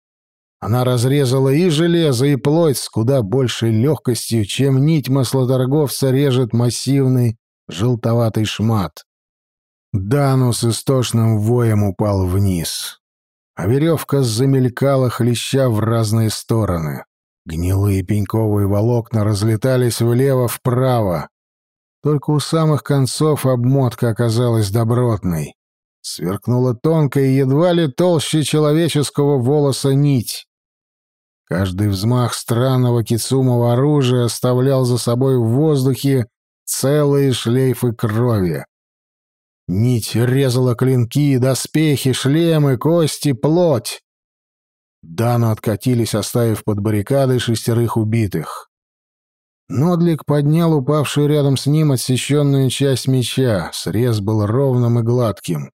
Speaker 1: Она разрезала и железо, и плоть с куда большей легкостью, чем нить маслоторговца режет массивный желтоватый шмат. Дану с истошным воем упал вниз, а веревка замелькала, хлеща в разные стороны. Гнилые пеньковые волокна разлетались влево-вправо. Только у самых концов обмотка оказалась добротной. Сверкнула тонкая, едва ли толще человеческого волоса нить. Каждый взмах странного кицумого оружия оставлял за собой в воздухе целые шлейфы крови. Нить резала клинки, доспехи, шлемы, кости, плоть. Дану откатились, оставив под баррикадой шестерых убитых. Нодлик поднял упавшую рядом с ним отсеченную часть меча. Срез был ровным и гладким.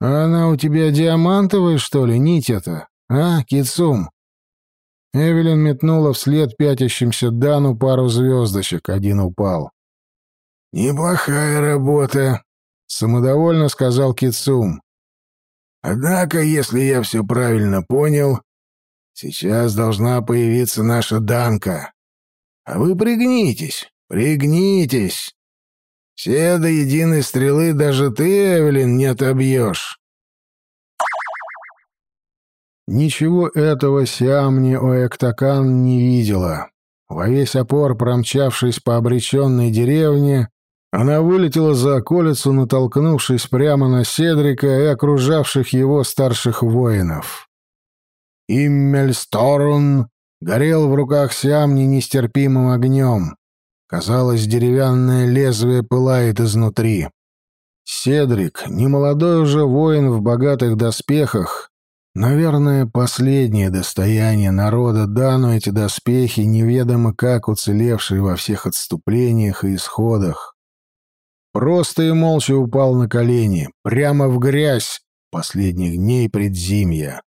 Speaker 1: «А она у тебя диамантовая, что ли, нить эта? А, Кицум?» Эвелин метнула вслед пятящимся Дану пару звездочек, один упал.
Speaker 3: «Неплохая работа», — самодовольно сказал Кицум. Однако, если я все правильно понял, сейчас должна появиться наша Данка. А вы пригнитесь, пригнитесь. Все до единой стрелы даже ты, Эвелин, не отобьешь.
Speaker 1: Ничего этого Сиамни Оэктакан не видела. Во весь опор, промчавшись по обреченной деревне, она вылетела за околицу, натолкнувшись прямо на Седрика и окружавших его старших воинов. Иммельсторун горел в руках Сиамни нестерпимым огнем. Казалось, деревянное лезвие пылает изнутри. Седрик, немолодой уже воин в богатых доспехах, наверное, последнее достояние народа, да, эти доспехи неведомо как уцелевшие во всех отступлениях и исходах. Просто и молча упал на колени, прямо в грязь последних дней предзимья.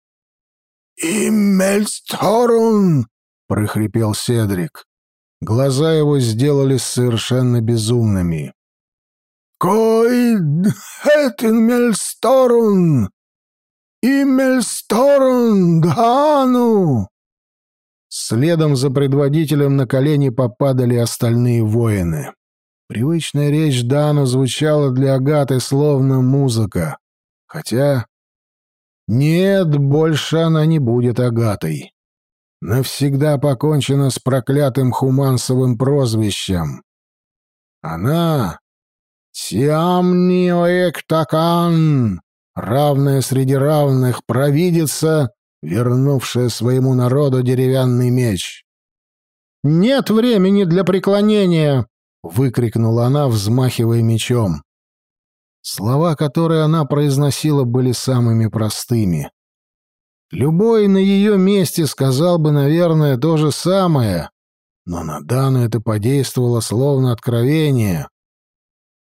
Speaker 3: «Иммельсторун!» — прохрипел Седрик.
Speaker 1: Глаза его сделались совершенно безумными.
Speaker 3: «Кой Хэтинмельсторун! Иммельсторун Гану!»
Speaker 1: Следом за предводителем на колени попадали остальные воины. Привычная речь Дана звучала для Агаты словно музыка. Хотя... Нет, больше она не будет Агатой. Навсегда покончена с проклятым хумансовым прозвищем. Она... Сиамниоэктакан, равная среди равных, провидица, вернувшая своему народу деревянный меч. «Нет времени для преклонения!» — выкрикнула она, взмахивая мечом. Слова, которые она произносила, были самыми простыми. Любой на ее месте сказал бы, наверное, то же самое, но на Дану это подействовало словно откровение.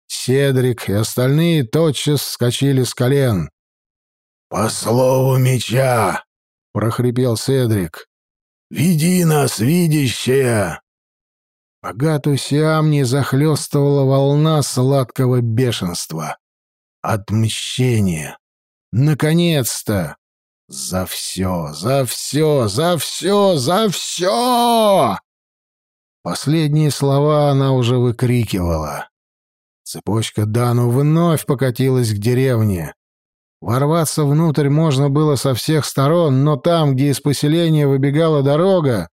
Speaker 1: Седрик и остальные тотчас вскочили с колен.
Speaker 2: «По слову меча!» — прохрипел Седрик. «Веди нас, видящая!»
Speaker 1: Агату Сиамни захлестывала волна сладкого бешенства. Отмщение. Наконец-то! За все, за все, за все, за все! Последние слова она уже выкрикивала. Цепочка Дану вновь покатилась к деревне. Ворваться внутрь можно было со всех сторон, но там, где из поселения выбегала дорога,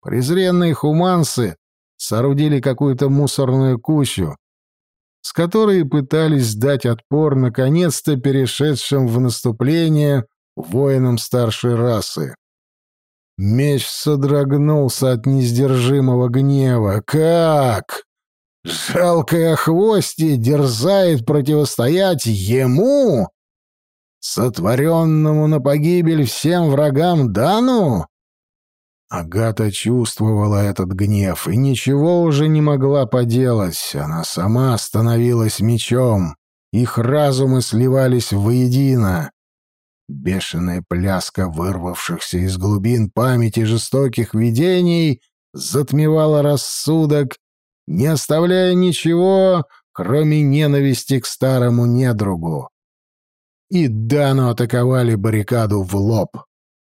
Speaker 1: презренные хуманцы соорудили какую-то мусорную кучу, с которой пытались дать отпор наконец-то перешедшим в наступление воинам старшей расы. Меч содрогнулся от несдержимого гнева. «Как? Жалкое хвости дерзает противостоять ему, сотворенному на погибель всем врагам Дану?» Агата чувствовала этот гнев и ничего уже не могла поделать. Она сама становилась мечом. Их разумы сливались воедино. Бешеная пляска вырвавшихся из глубин памяти жестоких видений затмевала рассудок, не оставляя ничего, кроме ненависти к старому недругу. И Дану атаковали баррикаду в лоб.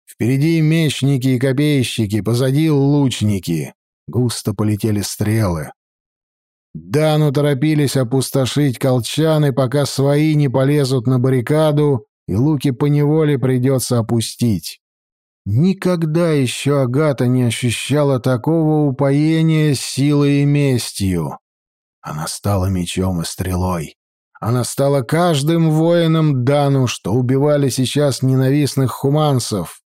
Speaker 1: Впереди мечники и копейщики, позади лучники. Густо полетели стрелы. Дану торопились опустошить колчаны, пока свои не полезут на баррикаду, и луки поневоле придется опустить. Никогда еще Агата не ощущала такого упоения силой и местью. Она стала мечом и стрелой. Она стала каждым воином Дану, что убивали сейчас ненавистных хуманцев.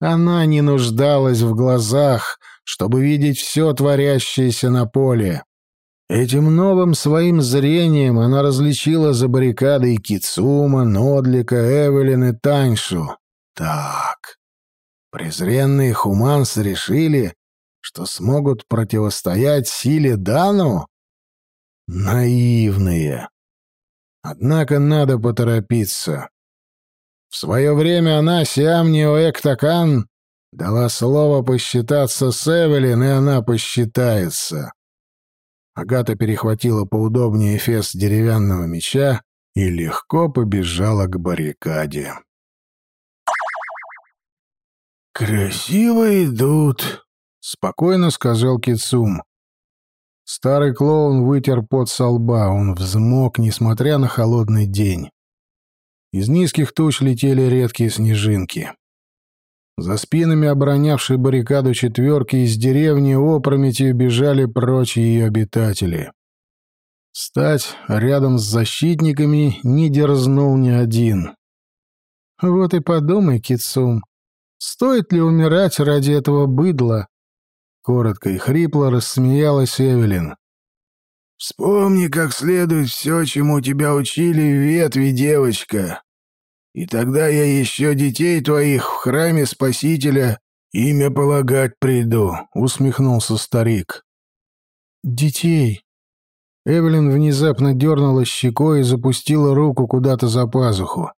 Speaker 1: Она не нуждалась в глазах, чтобы видеть все творящееся на поле. Этим новым своим зрением она различила за баррикадой Кицума, Нодлика, Эвелин и Таньшу. Так, презренные хуманцы решили, что смогут противостоять силе Дану? Наивные. Однако надо поторопиться. Свое время она, Сиамнио Эктакан, дала слово посчитаться с Эвелин, и она посчитается. Агата перехватила поудобнее эфес деревянного меча и легко побежала к баррикаде.
Speaker 3: «Красиво идут», — спокойно сказал Кицум.
Speaker 1: Старый клоун вытер пот со лба, он взмок, несмотря на холодный день. Из низких туч летели редкие снежинки. За спинами оборонявшей баррикаду четверки из деревни опрометью бежали прочь ее обитатели. Стать рядом с защитниками не дерзнул ни один. «Вот и подумай, Китсум, стоит ли умирать ради этого быдла?» Коротко и хрипло рассмеялась Эвелин.
Speaker 3: «Вспомни как следует все, чему тебя учили ветви, девочка. И тогда я еще детей твоих в храме Спасителя имя полагать приду», — усмехнулся старик.
Speaker 1: «Детей?» Эвелин внезапно дернула щекой и запустила руку куда-то за пазуху.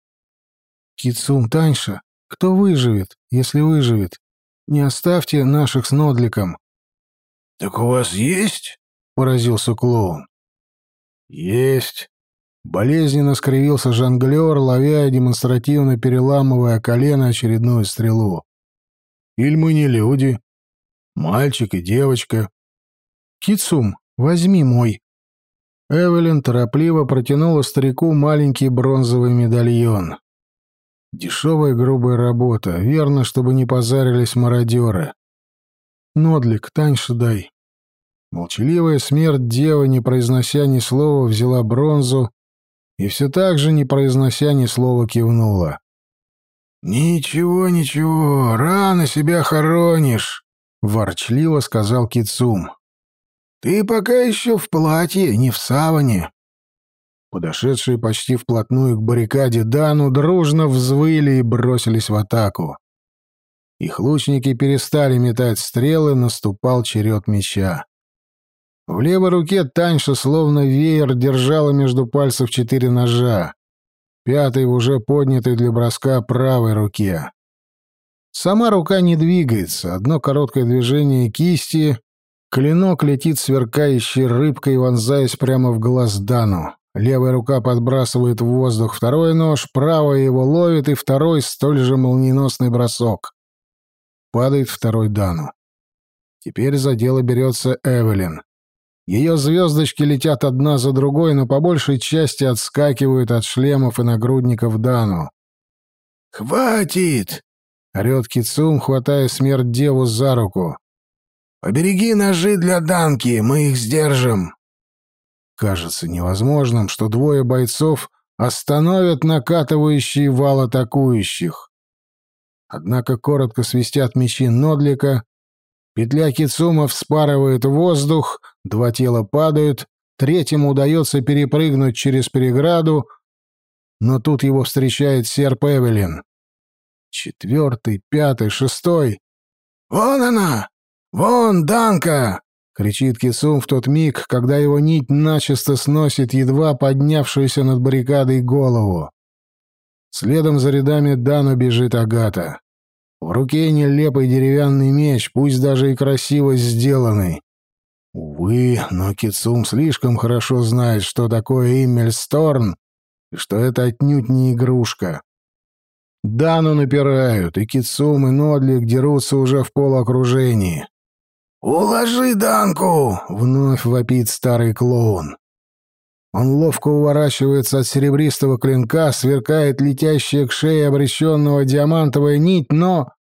Speaker 1: «Китсум Таньша, кто выживет, если выживет? Не оставьте наших с Нодликом».
Speaker 3: «Так у вас есть?»
Speaker 1: поразился клоун. «Есть». Болезненно скривился жонглер, ловя и демонстративно переламывая колено очередную стрелу. «Иль мы не люди? Мальчик и девочка». «Кицум, возьми мой». Эвелин торопливо протянула старику маленький бронзовый медальон. Дешевая грубая работа, верно, чтобы не позарились мародеры. «Нодлик, таньше дай». Молчаливая смерть девы, не произнося ни слова, взяла бронзу и все так же, не произнося ни слова, кивнула.
Speaker 3: «Ничего, ничего, рано себя хоронишь», — ворчливо сказал Кицум. «Ты пока еще в платье, не в саване».
Speaker 1: Подошедшие почти вплотную к баррикаде Дану дружно взвыли и бросились в атаку. Их лучники перестали метать стрелы, наступал черед меча. В левой руке Таньша словно веер держала между пальцев четыре ножа, пятый в уже поднятой для броска правой руке. Сама рука не двигается, одно короткое движение кисти, клинок летит сверкающей рыбкой, вонзаясь прямо в глаз Дану. Левая рука подбрасывает в воздух второй нож, правая его ловит, и второй столь же молниеносный бросок. Падает второй Дану. Теперь за дело берется Эвелин. Ее звездочки летят одна за другой, но по большей части отскакивают от шлемов и нагрудников Дану.
Speaker 3: «Хватит!» — орет Кицум, хватая смерть деву за руку. «Побереги ножи для Данки, мы их сдержим!»
Speaker 1: Кажется невозможным, что двое бойцов остановят накатывающий вал атакующих. Однако коротко свистят мечи Нодлика, петля Кицума вспарывает воздух, два тела падают, третьему удается перепрыгнуть через переграду, но тут его встречает серп Эвелин. Четвертый, пятый, шестой.
Speaker 3: «Вон она! Вон Данка!»
Speaker 1: — кричит Кисум в тот миг, когда его нить начисто сносит едва поднявшуюся над баррикадой голову. Следом за рядами Дану бежит Агата. В руке нелепый деревянный меч, пусть даже и красиво сделанный. Увы, но Кицум слишком хорошо знает, что такое Иммельсторн, и что это отнюдь не игрушка. Дану напирают, и Кицум, и Нодлик дерутся уже в полуокружении.
Speaker 3: «Уложи Данку!»
Speaker 1: — вновь вопит старый клоун. Он ловко уворачивается от серебристого клинка, сверкает летящая к шее обреченного диамантовая нить, но...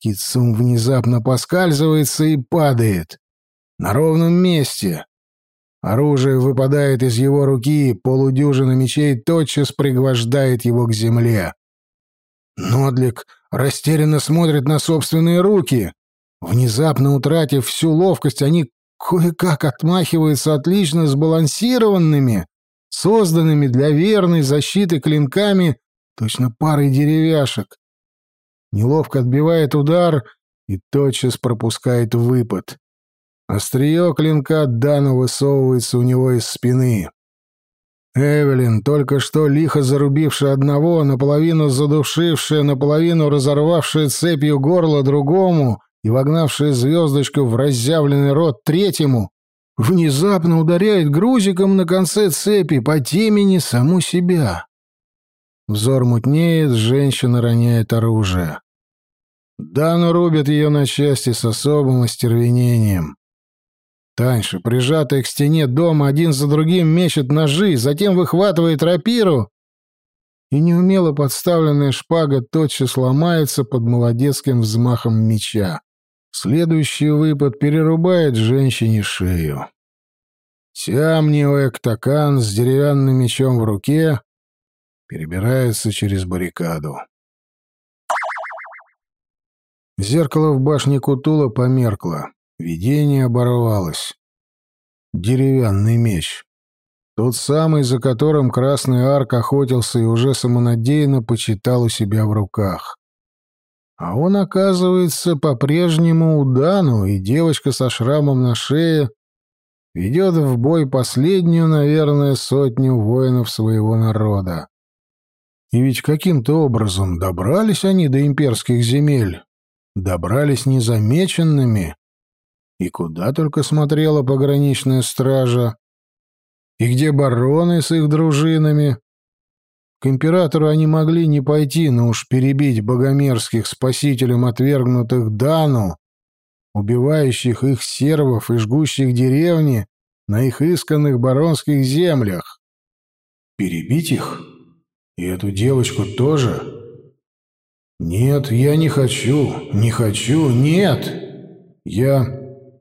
Speaker 1: Кицум внезапно поскальзывается и падает. На ровном месте. Оружие выпадает из его руки, полудюжина мечей тотчас пригвождает его к земле. Нодлик растерянно смотрит на собственные руки. Внезапно утратив всю ловкость, они кое-как отмахиваются отлично сбалансированными, созданными для верной защиты клинками, точно парой деревяшек. Неловко отбивает удар и тотчас пропускает выпад. Острие клинка Дану высовывается у него из спины. Эвелин, только что лихо зарубившая одного, наполовину задушившая, наполовину разорвавшая цепью горло другому и вогнавшая звездочку в разъявленный рот третьему, внезапно ударяет грузиком на конце цепи по темени саму себя. Взор мутнеет, женщина роняет оружие. Дану рубит ее на части с особым остервенением. Таньша, прижатая к стене дома, один за другим мечет ножи, затем выхватывает рапиру, и неумело подставленная шпага тотчас ломается под молодецким взмахом меча. Следующий выпад перерубает женщине шею. Сиамниоэктакан с деревянным мечом в руке перебирается через баррикаду. Зеркало в башне Кутула померкло. Видение оборвалось. Деревянный меч. Тот самый, за которым Красный Арк охотился и уже самонадеянно почитал у себя в руках. А он, оказывается, по-прежнему у Дану, и девочка со шрамом на шее ведет в бой последнюю, наверное, сотню воинов своего народа. И ведь каким-то образом добрались они до имперских земель, добрались незамеченными, и куда только смотрела пограничная стража? И где бароны с их дружинами? К императору они могли не пойти, но уж перебить богомерзких спасителям отвергнутых Дану, убивающих их сервов и жгущих деревни на их исканных баронских землях. Перебить их? И эту девочку тоже? Нет, я не хочу, не хочу, нет! Я...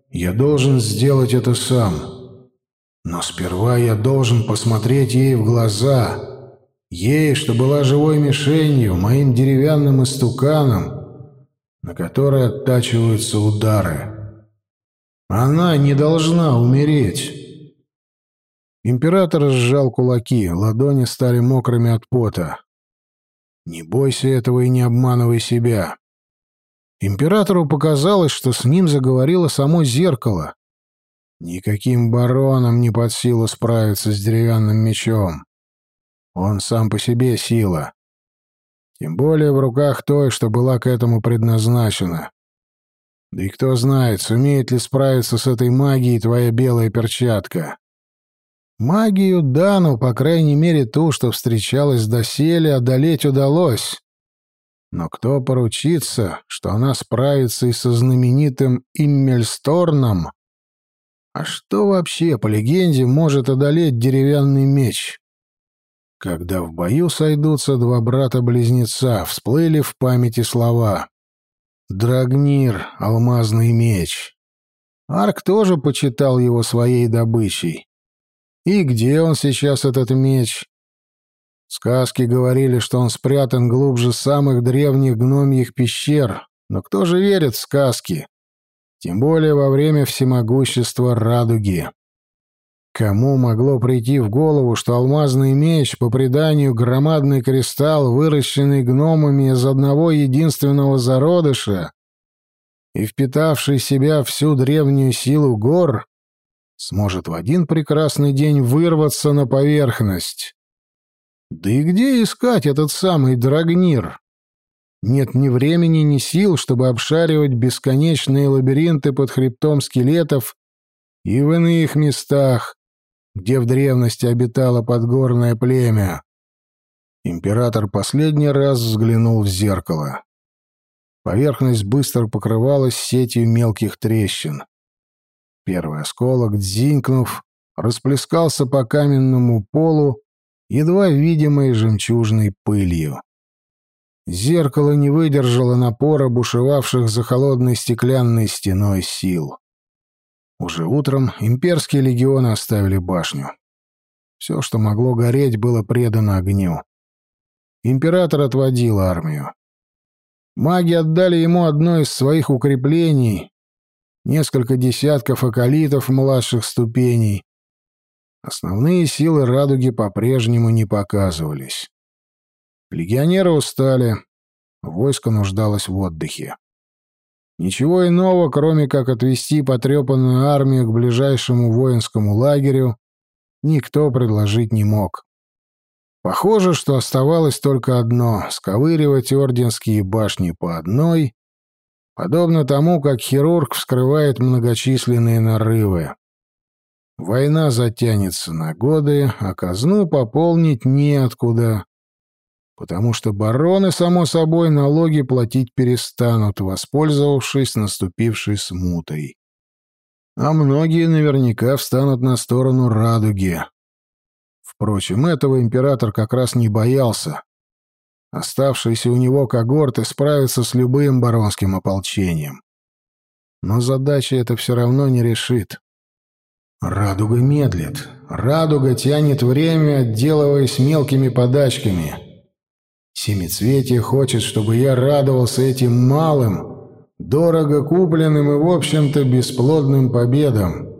Speaker 1: Я должен сделать это сам. Но сперва я должен посмотреть ей в глаза. Ей, что была живой мишенью, моим деревянным истуканом, на который оттачиваются удары. Она не должна умереть. Император сжал кулаки, ладони стали мокрыми от пота. «Не бойся этого и не обманывай себя. Императору показалось, что с ним заговорило само зеркало. Никаким баронам не под силу справиться с деревянным мечом. Он сам по себе сила. Тем более в руках той, что была к этому предназначена. Да и кто знает, сумеет ли справиться с этой магией твоя белая перчатка. Магию Дану, по крайней мере ту, что встречалась доселе, одолеть удалось. Но кто поручится, что она справится и со знаменитым Иммельсторном? А что вообще, по легенде, может одолеть деревянный меч? Когда в бою сойдутся два брата-близнеца, всплыли в памяти слова. Драгнир, алмазный меч. Арк тоже почитал его своей добычей. И где он сейчас, этот меч? Сказки говорили, что он спрятан глубже самых древних гномьих пещер, но кто же верит в сказки? Тем более во время всемогущества радуги. Кому могло прийти в голову, что алмазный меч, по преданию громадный кристалл, выращенный гномами из одного единственного зародыша и впитавший в себя всю древнюю силу гор, сможет в один прекрасный день вырваться на поверхность? Да и где искать этот самый Драгнир? Нет ни времени, ни сил, чтобы обшаривать бесконечные лабиринты под хребтом скелетов и в иных местах, где в древности обитало подгорное племя. Император последний раз взглянул в зеркало. Поверхность быстро покрывалась сетью мелких трещин. Первый осколок, дзинкнув, расплескался по каменному полу, едва видимой жемчужной пылью. Зеркало не выдержало напора бушевавших за холодной стеклянной стеной сил. Уже утром имперские легионы оставили башню. Все, что могло гореть, было предано огню. Император отводил армию. Маги отдали ему одно из своих укреплений, несколько десятков околитов младших ступеней. Основные силы радуги по-прежнему не показывались. Легионеры устали, войско нуждалось в отдыхе. Ничего иного, кроме как отвести потрепанную армию к ближайшему воинскому лагерю, никто предложить не мог. Похоже, что оставалось только одно — сковыривать орденские башни по одной, подобно тому, как хирург вскрывает многочисленные нарывы. Война затянется на годы, а казну пополнить неоткуда потому что бароны, само собой, налоги платить перестанут, воспользовавшись наступившей смутой. А многие наверняка встанут на сторону радуги. Впрочем, этого император как раз не боялся. Оставшиеся у него когорты справятся с любым баронским ополчением. Но задача это все равно не решит. Радуга медлит. Радуга тянет время, отделываясь мелкими подачками — Семицветие хочет, чтобы я радовался этим малым, дорого купленным и, в общем-то, бесплодным победам.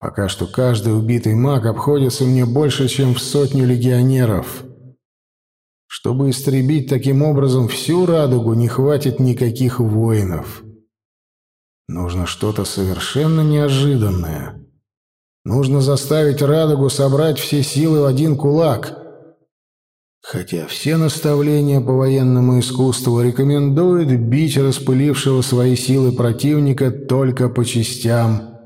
Speaker 1: Пока что каждый убитый маг обходится мне больше, чем в сотню легионеров. Чтобы истребить таким образом всю радугу, не хватит никаких воинов. Нужно что-то совершенно неожиданное. Нужно заставить радугу собрать все силы в один кулак — Хотя все наставления по военному искусству рекомендуют бить распылившего свои силы противника только по частям,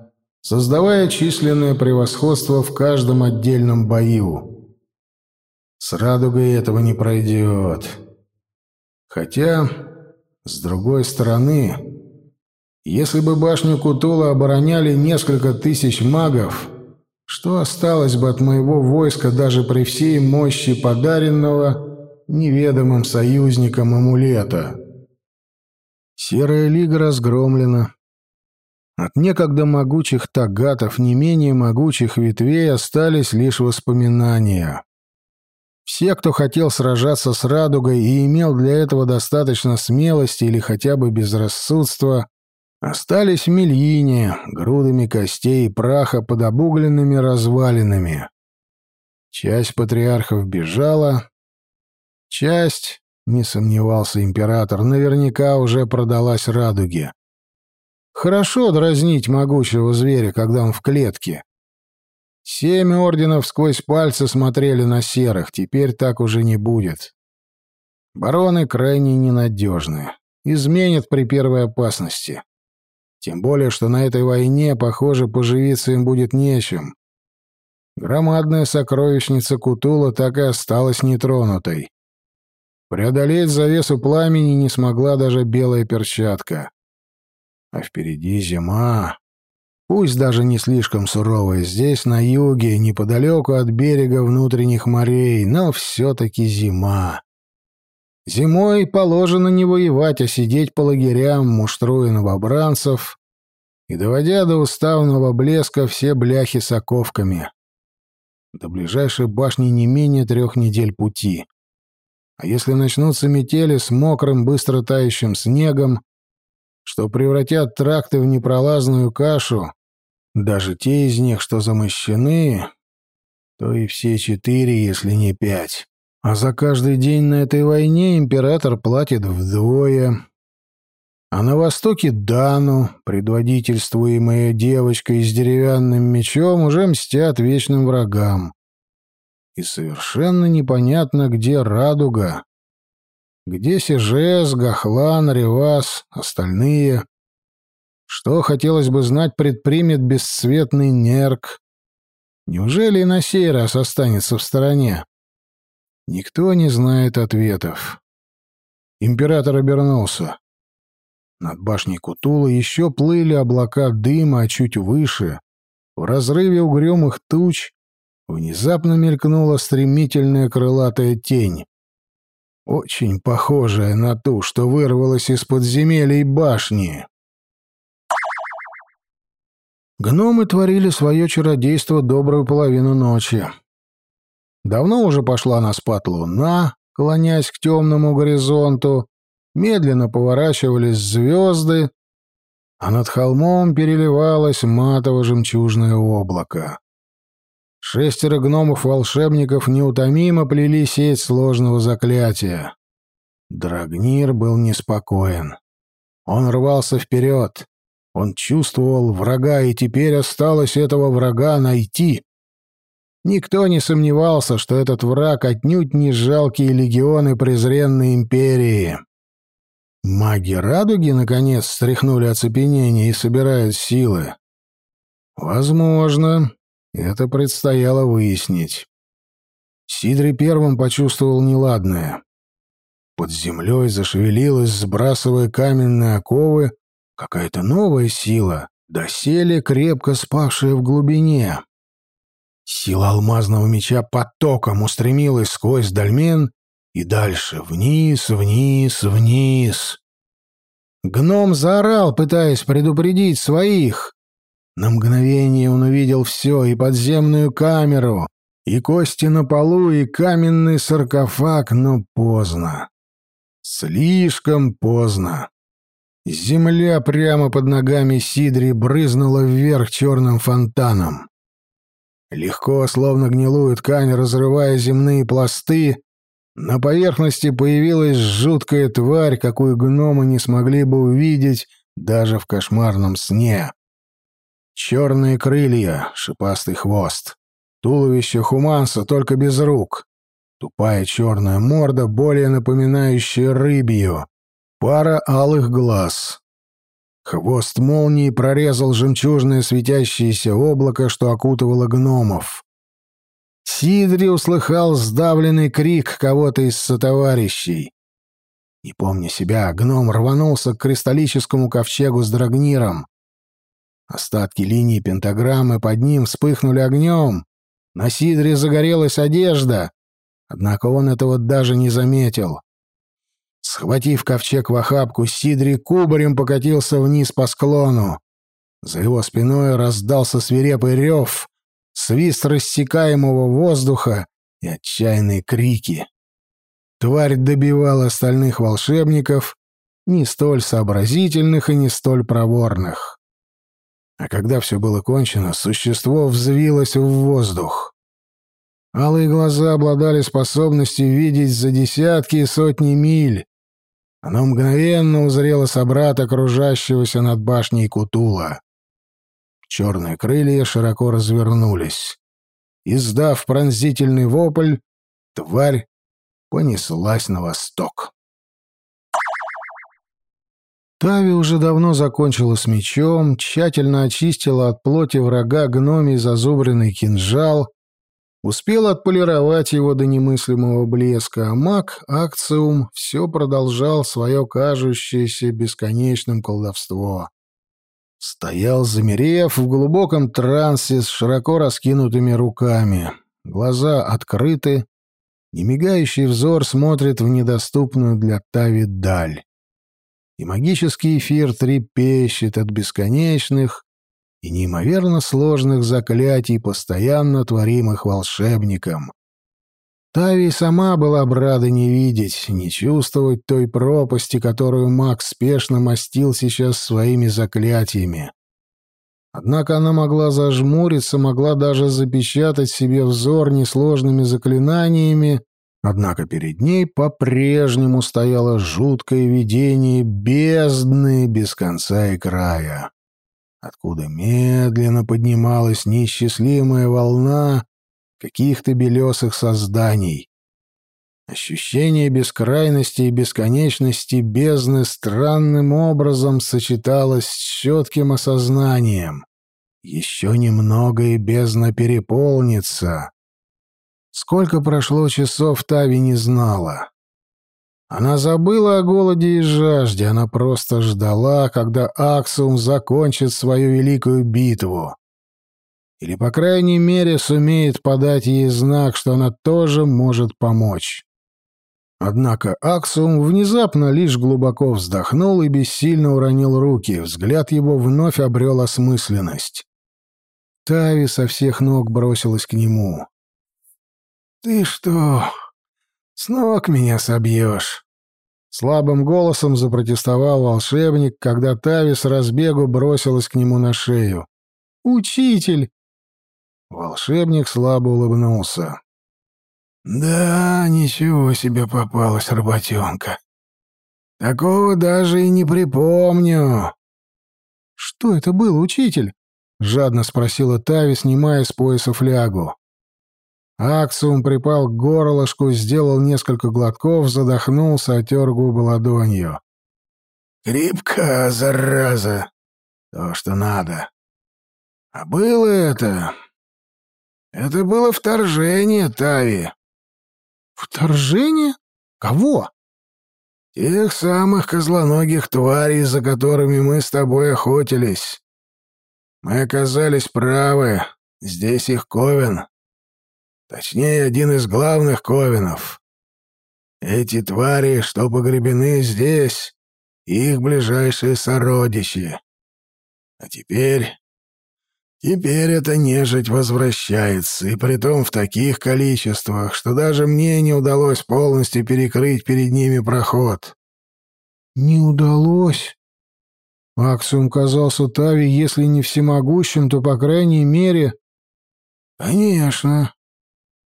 Speaker 1: создавая численное превосходство в каждом отдельном бою. С радугой этого не пройдет. Хотя, с другой стороны, если бы башню Кутула обороняли несколько тысяч магов, что осталось бы от моего войска даже при всей мощи подаренного неведомым союзникам амулета? Серая лига разгромлена. От некогда могучих тагатов не менее могучих ветвей остались лишь воспоминания. Все, кто хотел сражаться с радугой и имел для этого достаточно смелости или хотя бы безрассудства, остались в Мельине, грудами костей и праха под обугленными развалинами. Часть патриархов бежала, часть, не сомневался император, наверняка уже продалась радуге. Хорошо дразнить могучего зверя, когда он в клетке. Семь орденов сквозь пальцы смотрели на серых, теперь так уже не будет. Бароны крайне ненадежны, изменят при первой опасности. Тем более, что на этой войне, похоже, поживиться им будет нечем. Громадная сокровищница Кутула так и осталась нетронутой. Преодолеть завесу пламени не смогла даже белая перчатка. А впереди зима. Пусть даже не слишком суровая, здесь, на юге, неподалеку от берега внутренних морей, но все-таки зима. Зимой положено не воевать, а сидеть по лагерям, муштруя новобранцев и доводя до уставного блеска все бляхи с оковками. До ближайшей башни не менее трех недель пути. А если начнутся метели с мокрым, быстро тающим снегом, что превратят тракты в непролазную кашу, даже те из них, что замощены, то и все четыре, если не пять. А за каждый день на этой войне император платит вдвое. А на востоке Дану, предводительствуемая девочкой с деревянным мечом, уже мстят вечным врагам и совершенно непонятно, где Радуга, где Сижес, Гахлан, Ревас, остальные. Что, хотелось бы знать, предпримет бесцветный Нерк. Неужели и на сей раз останется в стороне? Никто не знает ответов. Император обернулся. Над башней Кутула еще плыли облака дыма, а чуть выше, в разрыве угрюмых туч, Внезапно мелькнула стремительная крылатая тень. Очень похожая на ту, что вырвалась из подземелий башни. Гномы творили свое чародейство добрую половину ночи. Давно уже пошла на спад луна, клонясь к темному горизонту, медленно поворачивались звезды, а над холмом переливалось матово-жемчужное облако. Шестеро гномов-волшебников неутомимо плели сеть сложного заклятия. Драгнир был неспокоен. Он рвался вперед. Он чувствовал врага, и теперь осталось этого врага найти. Никто не сомневался, что этот враг отнюдь не жалкие легионы презренной империи. Маги Радуги, наконец, стряхнули оцепенение и собирают силы. Возможно, это предстояло выяснить. Сидри первым почувствовал неладное. Под землей зашевелилась, сбрасывая каменные оковы, какая-то новая сила, доселе крепко спавшая в глубине. Сила алмазного меча потоком устремилась сквозь дольмен и дальше, вниз, вниз, вниз. Гном заорал, пытаясь предупредить своих. На мгновение он увидел все, и подземную камеру, и кости на полу, и каменный саркофаг, но поздно. Слишком поздно. Земля прямо под ногами Сидри брызнула вверх черным фонтаном. Легко, словно гнилую ткань, разрывая земные пласты, на поверхности появилась жуткая тварь, какую гномы не смогли бы увидеть даже в кошмарном сне. Черные крылья, шипастый хвост. Туловище хуманса, только без рук. Тупая черная морда, более напоминающая рыбью. Пара алых глаз. Хвост молнии прорезал жемчужное светящееся облако, что окутывало гномов. Сидри услыхал сдавленный крик кого-то из сотоварищей. Не помня себя, гном рванулся к кристаллическому ковчегу с драгниром. Остатки линии пентаграммы под ним вспыхнули огнем. На Сидре загорелась одежда, однако он этого даже не заметил. Схватив ковчег в охапку, Сидри кубарем покатился вниз по склону. За его спиной раздался свирепый рев, свист рассекаемого воздуха и отчаянные крики. Тварь добивала остальных волшебников, не столь сообразительных и не столь проворных. А когда все было кончено, существо взвилось в воздух. Алые глаза обладали способностью видеть за десятки и сотни миль.
Speaker 3: Оно мгновенно узрело собрата, кружащегося над башней Кутула. Черные крылья широко развернулись. Издав пронзительный вопль, тварь понеслась на восток. Тави уже давно закончила с мечом, тщательно очистила от плоти врага гномий зазубренный кинжал, успела отполировать его до немыслимого блеска, а маг Акциум все продолжал свое кажущееся бесконечным колдовство. Стоял, замерев, в глубоком трансе с широко раскинутыми руками. Глаза открыты, немигающий взор смотрит в недоступную для Тави даль и магический эфир трепещет от бесконечных и неимоверно сложных заклятий, постоянно творимых волшебником. Тави сама была бы рада не видеть, не чувствовать той пропасти, которую маг спешно мастил сейчас своими заклятиями. Однако она могла зажмуриться, могла даже запечатать себе взор несложными заклинаниями, Однако перед ней по-прежнему стояло жуткое видение бездны без конца и края, откуда медленно поднималась неисчислимая волна каких-то белесых созданий. Ощущение бескрайности и бесконечности бездны странным образом сочеталось с четким осознанием. Еще немного и бездна переполнится. Сколько прошло часов, Тави не знала. Она забыла о голоде и жажде, она просто ждала, когда Аксум закончит свою великую битву. Или, по крайней мере, сумеет подать ей знак, что она тоже может помочь. Однако Аксум внезапно лишь глубоко вздохнул и бессильно уронил руки, взгляд его вновь обрел осмысленность. Тави со всех ног бросилась к нему. «Ты что, с ног меня собьешь?» Слабым голосом запротестовал волшебник, когда Тави с разбегу бросилась к нему на шею. «Учитель!» Волшебник слабо улыбнулся. «Да, ничего себе попалась работенка. Такого даже и не припомню». «Что это было, учитель?» — жадно спросила Тави, снимая с пояса флягу. Аксум припал к горлышку, сделал несколько глотков, задохнулся, отер губы ладонью. «Крепка, зараза! То, что надо. А было это... Это было вторжение, Тави». «Вторжение? Кого?» «Тех самых козлоногих тварей, за которыми мы с тобой охотились. Мы оказались правы. Здесь их ковен. Точнее, один из главных ковенов. Эти твари, что погребены здесь, их ближайшие сородичи. А теперь... Теперь эта нежить возвращается, и притом в таких количествах, что даже мне не удалось полностью перекрыть перед ними проход. «Не удалось?» Аксум казался Тави, если не всемогущим, то, по крайней мере... «Конечно.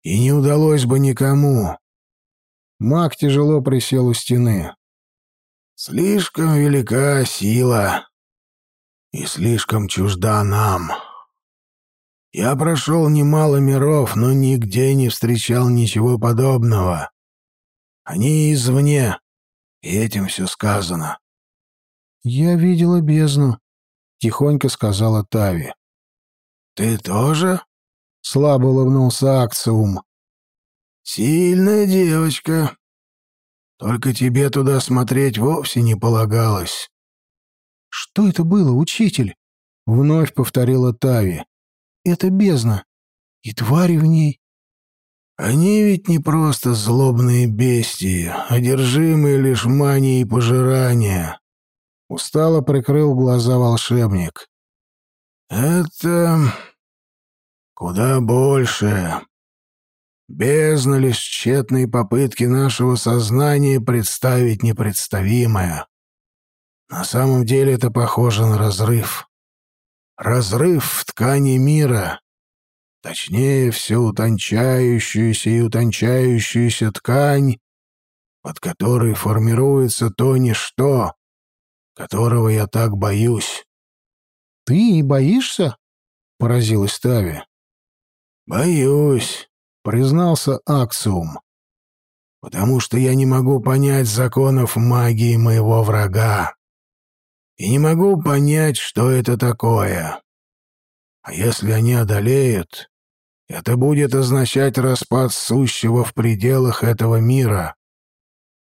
Speaker 3: И не удалось бы никому. Маг тяжело присел у стены. Слишком велика сила и слишком чужда нам. Я прошел немало миров, но нигде не встречал ничего подобного. Они извне, и этим все сказано. «Я видела бездну», — тихонько сказала Тави. «Ты тоже?» — слабо улыбнулся Акциум. «Сильная девочка. Только тебе туда смотреть вовсе не полагалось». «Что это было, учитель?» — вновь повторила Тави. «Это бездна. И твари в ней». «Они ведь не просто злобные бестии, одержимые лишь манией пожирания». Устало прикрыл глаза волшебник. «Это Куда больше. Бездна тщетные попытки нашего сознания представить непредставимое. На самом деле это похоже на разрыв. Разрыв в ткани мира. Точнее, всю утончающуюся и утончающуюся ткань
Speaker 2: под который формируется то ничто, которого я так боюсь.
Speaker 1: — Ты и боишься? — поразилась Тави.
Speaker 2: — Боюсь, — признался Аксиум, — потому что я не могу понять законов магии моего врага и не могу понять, что это такое. А если они одолеют, это будет означать распад сущего в пределах этого мира.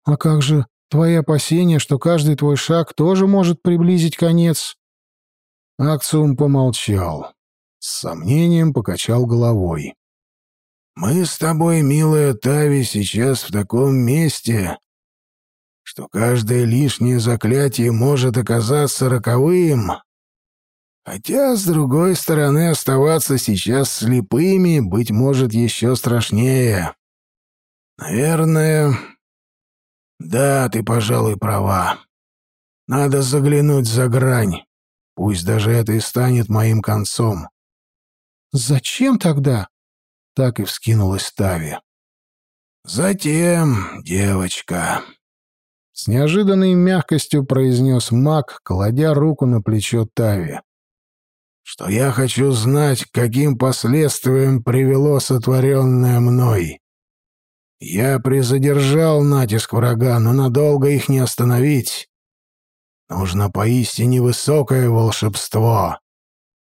Speaker 1: А как же твои опасения, что каждый твой шаг тоже может приблизить конец? Акциум помолчал. С сомнением покачал головой.
Speaker 2: «Мы с тобой, милая Тави, сейчас в таком месте, что каждое лишнее заклятие может оказаться роковым. Хотя, с другой стороны, оставаться сейчас слепыми, быть может, еще страшнее. Наверное... Да, ты, пожалуй, права. Надо заглянуть за грань. Пусть даже это и станет моим концом.
Speaker 1: «Зачем тогда?» — так и вскинулась Тави.
Speaker 2: «Затем, девочка...»
Speaker 1: С неожиданной мягкостью произнес маг, кладя руку на плечо Тави.
Speaker 2: «Что я хочу знать, каким последствиям привело сотворенное мной. Я призадержал натиск врага, но надолго их не остановить. Нужно поистине высокое волшебство.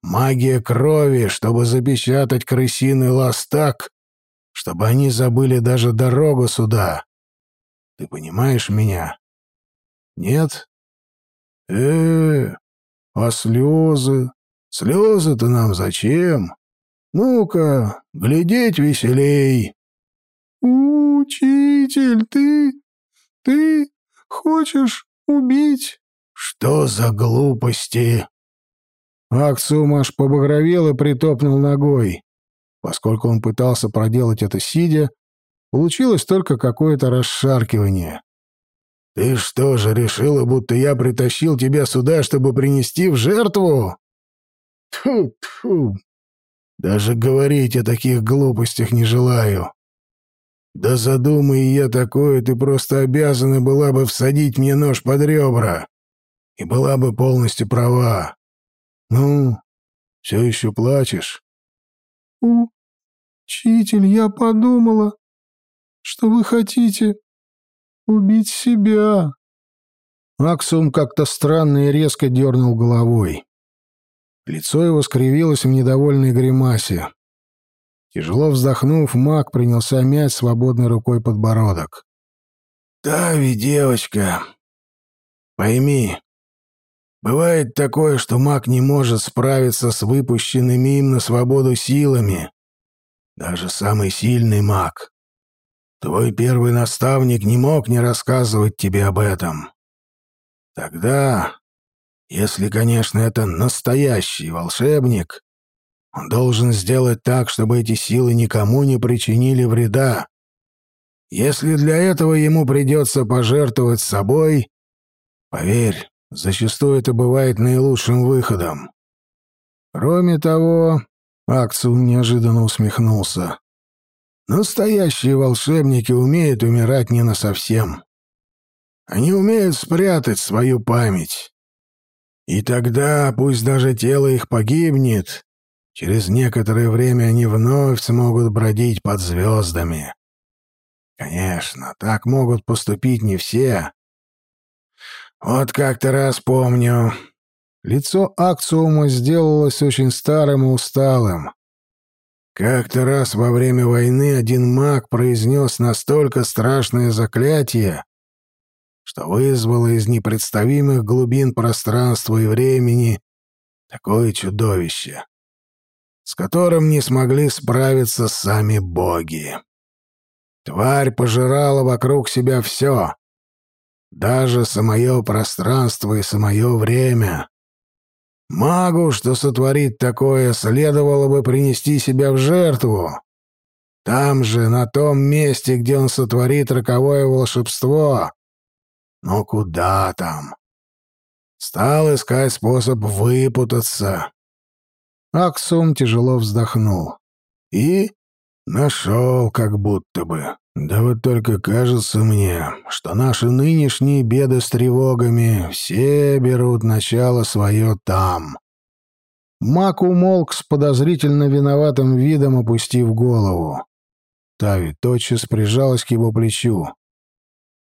Speaker 2: Магия крови, чтобы запечатать крысиный лаз так, чтобы они забыли даже дорогу сюда. Ты понимаешь меня? Нет? Э, -э а слезы? Слезы-то нам зачем? Ну-ка, глядеть веселей.
Speaker 1: Учитель, ты... ты хочешь убить?
Speaker 2: Что за глупости?
Speaker 1: Аксум аж побагровел и притопнул ногой. Поскольку он пытался проделать это сидя, получилось только какое-то расшаркивание.
Speaker 2: «Ты что же, решила, будто я притащил тебя сюда, чтобы принести в жертву?» Тьфу-тьфу! Даже говорить о таких глупостях не желаю. Да задумай я такое, ты просто обязана была бы всадить мне нож под ребра. И была бы полностью права. Ну, все еще плачешь?
Speaker 1: Учитель, я подумала, что вы хотите убить себя. Аксум как-то странно и резко дернул головой. Лицо его скривилось в недовольной гримасе. Тяжело вздохнув, маг принялся мять свободной рукой подбородок.
Speaker 2: «Тави, девочка, пойми, бывает такое, что маг не может справиться с выпущенными им на свободу силами. Даже самый сильный маг. Твой первый наставник не мог не рассказывать тебе об этом. Тогда, если, конечно, это настоящий волшебник, он должен сделать так, чтобы эти силы никому не причинили вреда. Если для этого ему придется пожертвовать собой, поверь, зачастую это бывает наилучшим выходом.
Speaker 1: Кроме того, Аксу неожиданно усмехнулся.
Speaker 2: Настоящие волшебники умеют умирать не насовсем. Они умеют спрятать свою память. И тогда, пусть даже тело их погибнет, через некоторое время они вновь смогут бродить под звездами. Конечно, так могут поступить не все. Вот как-то раз помню, лицо Акциума сделалось очень старым и усталым. Как-то раз во время войны один маг произнес настолько страшное заклятие, что вызвало из непредставимых глубин пространства и времени такое чудовище, с которым не смогли справиться сами боги. Тварь пожирала вокруг себя все, даже самое пространство и самое время. Магу, что сотворит такое, следовало бы принести себя в жертву. Там же, на том месте, где он сотворит роковое волшебство. Но куда там? Стал искать способ выпутаться.
Speaker 1: Аксум тяжело вздохнул.
Speaker 2: И Нашел, как будто бы. Да вот только кажется мне, что наши нынешние беды с тревогами все берут начало свое там.
Speaker 1: Мак умолк с подозрительно виноватым видом, опустив голову. Тави тотчас прижалась к его плечу.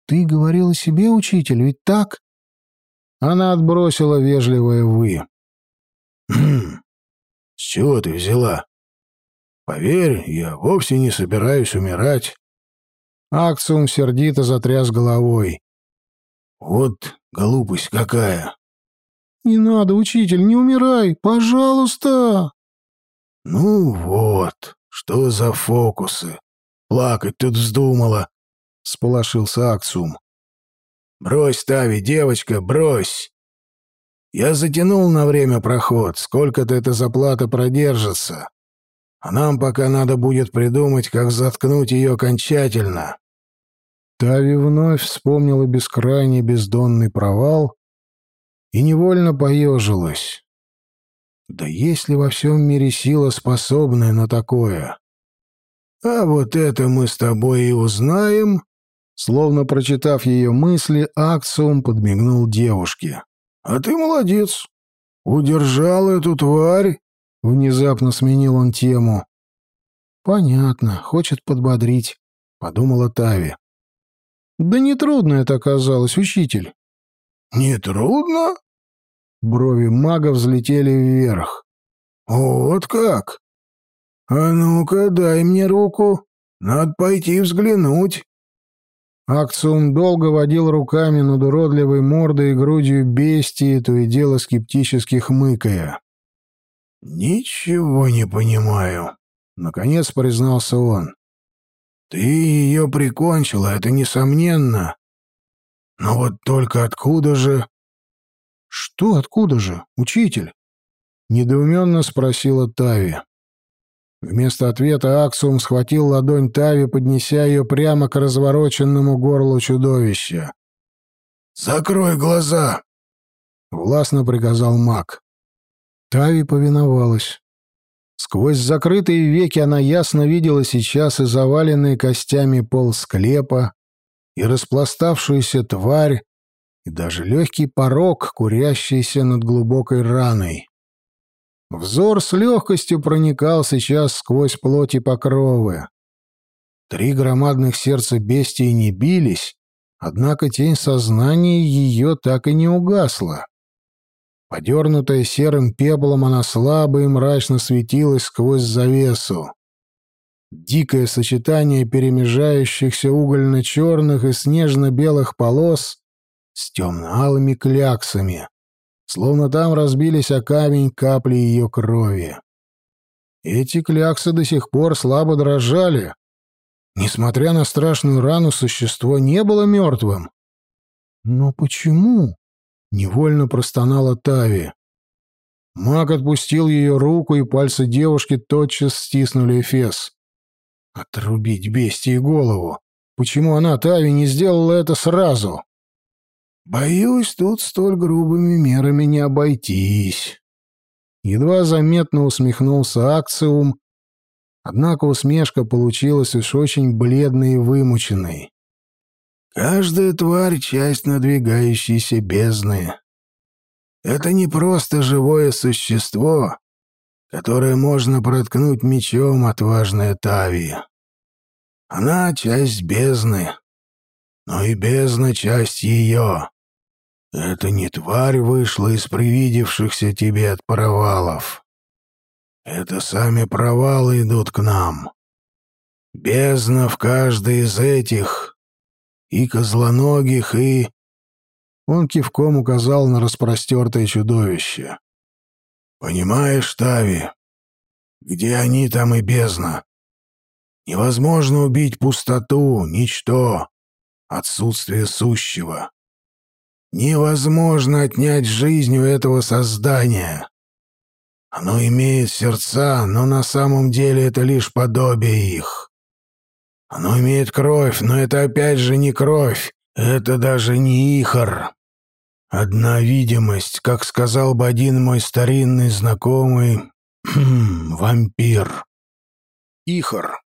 Speaker 1: «Ты говорил о себе, учитель, ведь так?» Она отбросила вежливое «вы».
Speaker 2: «Хм, с чего ты взяла? Поверь, я вовсе не собираюсь умирать».
Speaker 1: Акциум сердито затряс головой.
Speaker 2: «Вот глупость какая!»
Speaker 1: «Не надо, учитель, не умирай, пожалуйста!»
Speaker 2: «Ну вот, что за фокусы? Плакать тут вздумала!» — сполошился Акциум. «Брось, Тави, девочка, брось! Я затянул на время проход, сколько-то эта заплата продержится, а нам пока надо будет придумать, как заткнуть ее окончательно».
Speaker 1: Тави вновь вспомнила бескрайний бездонный провал и невольно поежилась. Да есть ли во всем мире сила, способная на такое?
Speaker 2: А вот это мы с тобой и узнаем,
Speaker 1: Словно прочитав ее мысли, Аксиум подмигнул девушке.
Speaker 2: «А ты молодец. Удержал эту тварь?»
Speaker 1: Внезапно сменил он тему. «Понятно, хочет подбодрить», — подумала Тави. «Да нетрудно это оказалось, учитель».
Speaker 2: «Нетрудно?»
Speaker 1: Брови мага взлетели вверх.
Speaker 2: «Вот как? А ну-ка, дай мне руку. Надо пойти взглянуть».
Speaker 1: Акциум долго водил руками над уродливой мордой и грудью бестии, то и дело скептически хмыкая.
Speaker 2: «Ничего не понимаю», — наконец признался он. «Ты ее прикончила, это несомненно. Но вот только откуда же...»
Speaker 1: «Что откуда же, учитель?» — недоуменно спросила Тави. Вместо ответа Аксум схватил ладонь Тави, поднеся ее прямо к развороченному горлу чудовища.
Speaker 2: «Закрой глаза!»
Speaker 1: — властно приказал маг. Тави повиновалась. Сквозь закрытые веки она ясно видела сейчас и заваленный костями пол склепа, и распластавшуюся тварь, и даже легкий порог, курящийся над глубокой раной. Взор с легкостью проникал сейчас сквозь плоть и покровы. Три громадных сердца бестии не бились, однако тень сознания ее так и не угасла. Подернутая серым пеплом, она слабо и мрачно светилась сквозь завесу. Дикое сочетание перемежающихся угольно-черных и снежно-белых полос с темно-алыми кляксами словно там разбились о камень капли ее крови. Эти кляксы до сих пор слабо дрожали. Несмотря на страшную рану, существо не было мертвым. «Но почему?» — невольно простонала Тави. Маг отпустил ее руку, и пальцы девушки тотчас стиснули Эфес. «Отрубить бестии голову! Почему она, Тави, не сделала это сразу?» Боюсь, тут столь грубыми мерами не обойтись. Едва заметно усмехнулся Акциум, однако усмешка получилась уж очень бледной и вымученной.
Speaker 2: Каждая тварь — часть надвигающейся бездны. Это не просто живое существо, которое можно проткнуть мечом отважная Тави. Она — часть бездны, но и бездна — часть ее. Это не тварь вышла из привидевшихся тебе от провалов. Это сами провалы идут к нам. Бездна в каждой из этих, и козлоногих, и...»
Speaker 1: Он кивком указал на распростертое чудовище.
Speaker 2: «Понимаешь, Тави, где они, там и бездна. Невозможно убить пустоту, ничто, отсутствие сущего. Невозможно отнять жизнь у этого создания. Оно имеет сердца, но на самом деле это лишь подобие их. Оно имеет кровь, но это опять же не кровь, это даже не ихор. Одна видимость, как сказал бы один мой старинный знакомый, вампир.
Speaker 1: Ихор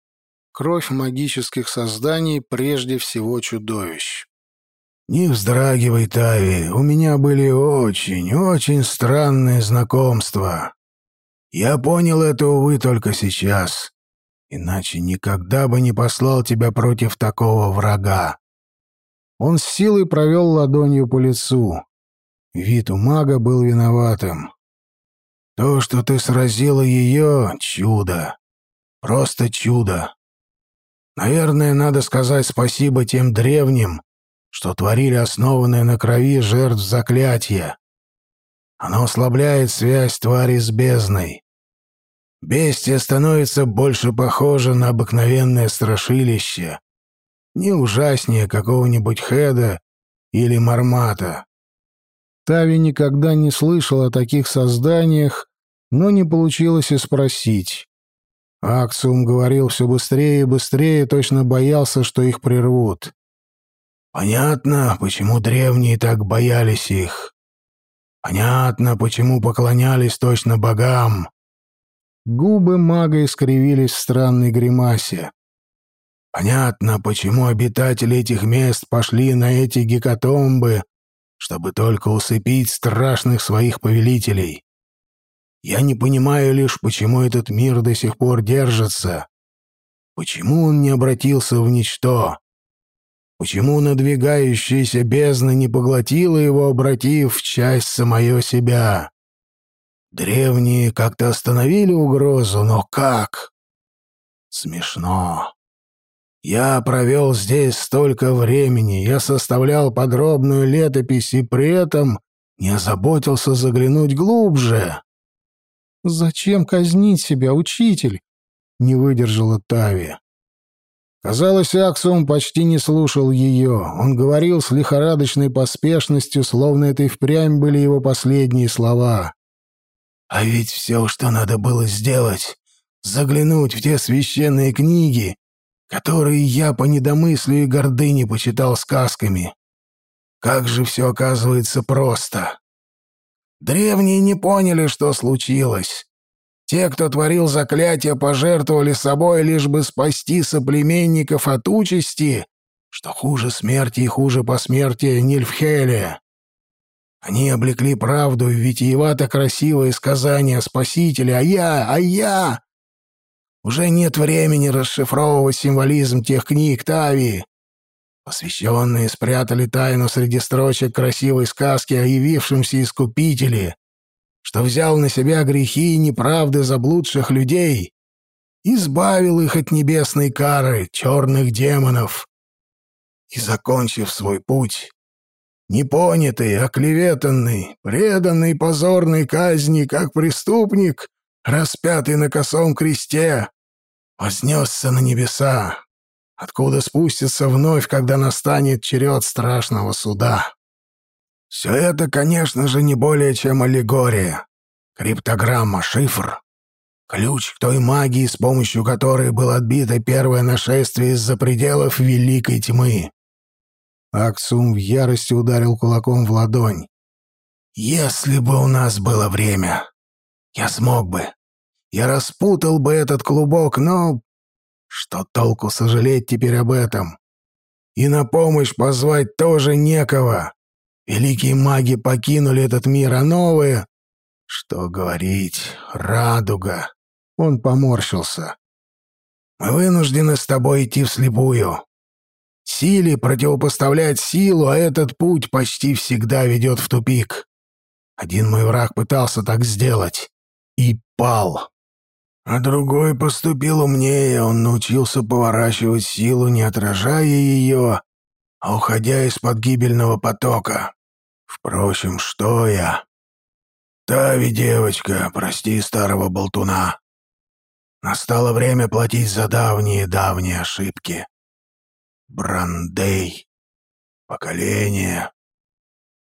Speaker 1: кровь магических созданий, прежде всего чудовищ.
Speaker 2: «Не вздрагивай, Тави, у меня были очень, очень странные знакомства. Я понял это, увы, только сейчас. Иначе никогда бы не послал тебя против такого врага».
Speaker 1: Он с силой провел ладонью по лицу. Вид у мага был виноватым.
Speaker 2: «То, что ты сразила ее — чудо. Просто чудо. Наверное, надо сказать спасибо тем древним, что творили основанное на крови жертв заклятия. Оно ослабляет связь твари с бездной. Бестия становится больше похожа на обыкновенное страшилище, не ужаснее какого-нибудь Хеда или Мармата.
Speaker 1: Тави никогда не слышал о таких созданиях, но не получилось и спросить. Акциум говорил все быстрее и быстрее, точно боялся, что их прервут.
Speaker 2: Понятно, почему древние так боялись их. Понятно, почему поклонялись точно богам.
Speaker 1: Губы мага искривились в странной гримасе.
Speaker 2: Понятно, почему обитатели этих мест пошли на эти гекатомбы, чтобы только усыпить страшных своих повелителей. Я не понимаю лишь, почему этот мир до сих пор держится. Почему он не обратился в ничто? Почему надвигающаяся бездна не поглотила его, обратив в часть самое себя? Древние как-то остановили угрозу, но как? Смешно. Я провел здесь столько времени, я составлял подробную летопись и при этом не озаботился заглянуть глубже.
Speaker 1: «Зачем казнить себя, учитель?» — не выдержала Тави. Казалось, Аксум почти не слушал ее. Он говорил с лихорадочной поспешностью, словно это и впрямь были его последние слова.
Speaker 2: «А ведь все, что надо было сделать, заглянуть в те священные книги, которые я по недомыслию и гордыне почитал сказками. Как же все оказывается просто. Древние не поняли, что случилось. Те, кто творил заклятия, пожертвовали собой, лишь бы спасти соплеменников от участи, что хуже смерти и хуже посмертия Нильфхеля. Они облекли правду в витиевато красивое сказание Спасителя, а я, а я... Уже нет времени расшифровывать символизм тех книг Тави. Посвященные спрятали тайну среди строчек красивой сказки о явившемся Искупителе, что взял на себя грехи и неправды заблудших людей, избавил их от небесной кары, черных демонов. И, закончив свой путь, непонятый, оклеветанный, преданный позорной казни, как преступник, распятый на косом кресте, вознесся на небеса, откуда спустится вновь, когда настанет черед страшного суда. Все это, конечно же, не более чем аллегория, криптограмма, шифр, ключ к той магии, с помощью которой было отбито первое нашествие из-за пределов Великой Тьмы. Аксум в ярости ударил кулаком в ладонь. «Если бы у нас было время, я смог бы. Я распутал бы этот клубок, но... Что толку сожалеть теперь об этом? И на помощь позвать тоже некого. Великие маги покинули этот мир, а новые... Что говорить, радуга. Он поморщился. Мы вынуждены с тобой идти вслепую. Силе противопоставлять силу, а этот путь почти всегда ведет в тупик. Один мой враг пытался так сделать и пал. А другой поступил умнее, он научился поворачивать силу, не отражая ее, а уходя из-под гибельного потока. Впрочем, что я? Тави, девочка, прости старого болтуна. Настало время платить за давние-давние ошибки. Брандей. Поколение.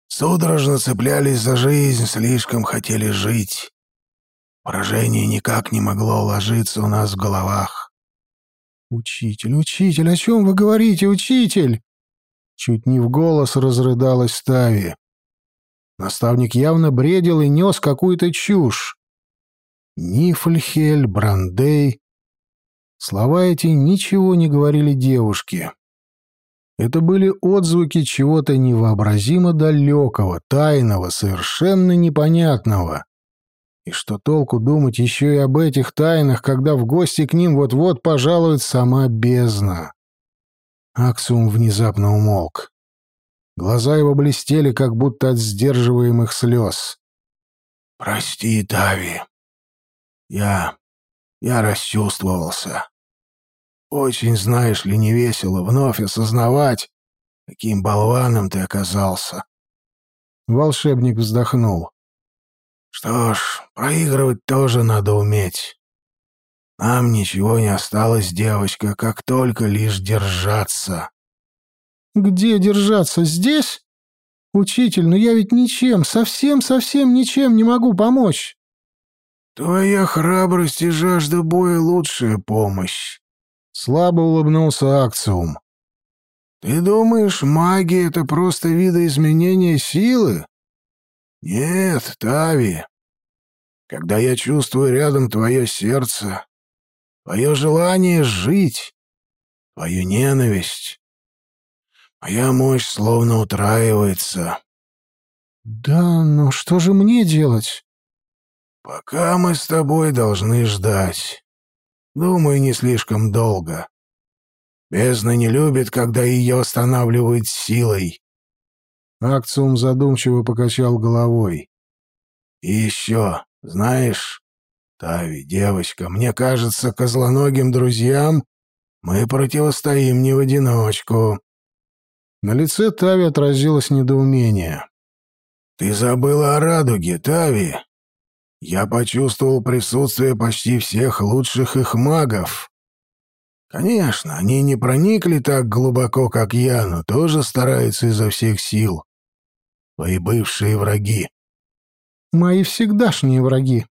Speaker 2: Судорожно цеплялись за жизнь, слишком хотели жить. Поражение никак не могло уложиться у нас в головах.
Speaker 1: «Учитель, учитель, о чем вы говорите, учитель?» Чуть не в голос разрыдалась Тави. Наставник явно бредил и нес какую-то чушь. Нифльхель, Брандей. Слова эти ничего не говорили девушке. Это были отзвуки чего-то невообразимо далекого, тайного, совершенно непонятного. И что толку думать еще и об этих тайнах, когда в гости к ним вот-вот пожалует сама бездна? Аксум внезапно умолк. Глаза его блестели, как будто от сдерживаемых слез.
Speaker 2: «Прости, Тави. Я... я расчувствовался. Очень, знаешь ли, невесело вновь осознавать, каким болваном ты оказался».
Speaker 1: Волшебник вздохнул.
Speaker 2: «Что ж, проигрывать тоже надо уметь. Нам ничего не осталось, девочка, как только лишь держаться».
Speaker 1: «Где держаться? Здесь? Учитель, но я ведь ничем, совсем-совсем ничем не могу помочь».
Speaker 2: «Твоя храбрость и жажда боя — лучшая помощь», —
Speaker 1: слабо улыбнулся Акциум.
Speaker 2: «Ты думаешь, магия — это просто видоизменение силы? Нет, Тави. Когда я чувствую рядом твое сердце, твое желание жить, твою ненависть, Моя мощь словно утраивается.
Speaker 1: Да, но что же мне делать?
Speaker 2: Пока мы с тобой должны ждать. Думаю, не слишком долго. Бездна не любит, когда ее останавливают силой.
Speaker 1: Акциум задумчиво покачал головой.
Speaker 2: И еще, знаешь, Тави, девочка, мне кажется, козлоногим друзьям мы противостоим не в одиночку.
Speaker 1: На лице Тави отразилось недоумение.
Speaker 2: «Ты забыла о радуге, Тави. Я почувствовал присутствие почти всех лучших их магов. Конечно, они не проникли так глубоко, как я, но тоже стараются изо всех сил. Твои бывшие враги».
Speaker 1: «Мои всегдашние враги».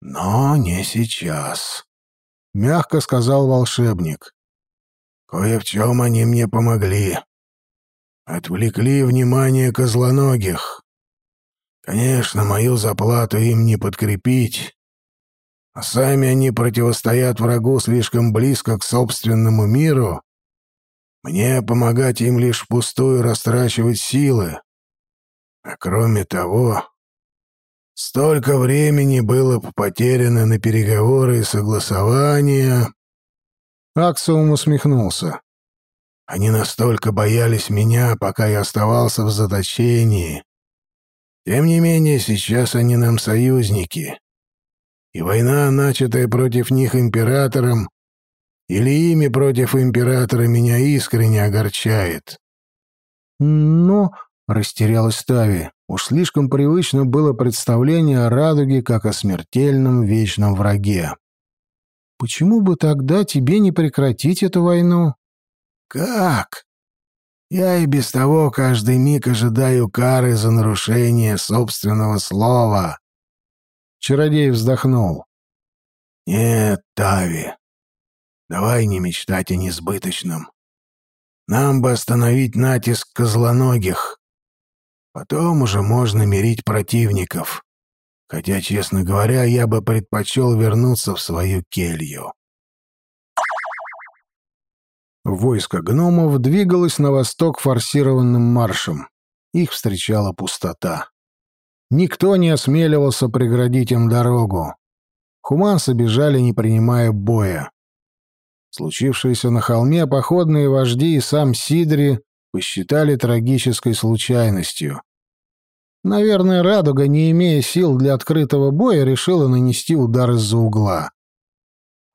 Speaker 2: «Но не сейчас», —
Speaker 1: мягко сказал волшебник.
Speaker 2: «Кое в чем они мне помогли отвлекли внимание козлоногих. Конечно, мою заплату им не подкрепить, а сами они противостоят врагу слишком близко к собственному миру. Мне помогать им лишь впустую растрачивать силы. А кроме того, столько времени было потеряно на переговоры и согласования.
Speaker 1: Аксум усмехнулся.
Speaker 2: Они настолько боялись меня, пока я оставался в заточении. Тем не менее, сейчас они нам союзники. И война, начатая против них императором, или ими против императора, меня искренне огорчает.
Speaker 1: Но, — растерялась Тави, — уж слишком привычно было представление о радуге как о смертельном вечном враге. Почему бы тогда тебе не прекратить эту войну?
Speaker 2: Как? Я и без того каждый миг ожидаю кары за нарушение собственного слова.
Speaker 1: Чародей вздохнул.
Speaker 2: Нет, Тави, давай не мечтать о несбыточном. Нам бы остановить натиск козлоногих. Потом уже можно мирить противников. Хотя, честно говоря, я бы предпочел вернуться в свою келью.
Speaker 1: Войско гномов двигалось на восток форсированным маршем. Их встречала пустота. Никто не осмеливался преградить им дорогу. Хуманцы бежали, не принимая боя. Случившееся на холме походные вожди и сам Сидри посчитали трагической случайностью. Наверное, Радуга, не имея сил для открытого боя, решила нанести удар из-за угла.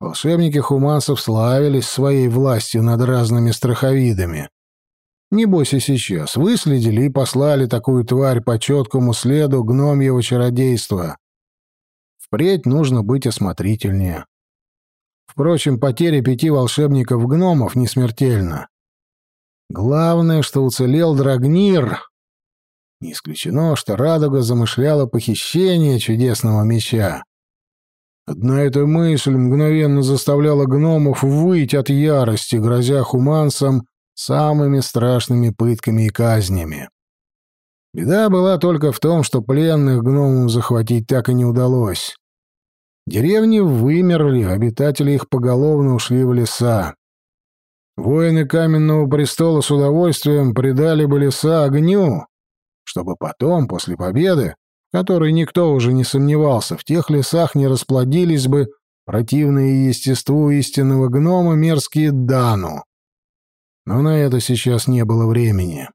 Speaker 1: Волшебники хуманцев славились своей властью над разными страховидами. Небось и сейчас выследили и послали такую тварь по четкому следу гномьего чародейства. Впредь нужно быть осмотрительнее. Впрочем, потеря пяти волшебников-гномов не смертельна. Главное, что уцелел Драгнир. Не исключено, что Радуга замышляла похищение чудесного меча. Одна эта мысль мгновенно заставляла гномов выть от ярости, грозя хуманцам самыми страшными пытками и казнями. Беда была только в том, что пленных гномам захватить так и не удалось. Деревни вымерли, обитатели их поголовно ушли в леса. Воины Каменного престола с удовольствием предали бы леса огню, чтобы потом, после победы, которой никто уже не сомневался, в тех лесах не расплодились бы противные естеству истинного гнома мерзкие Дану. Но на это сейчас не было времени.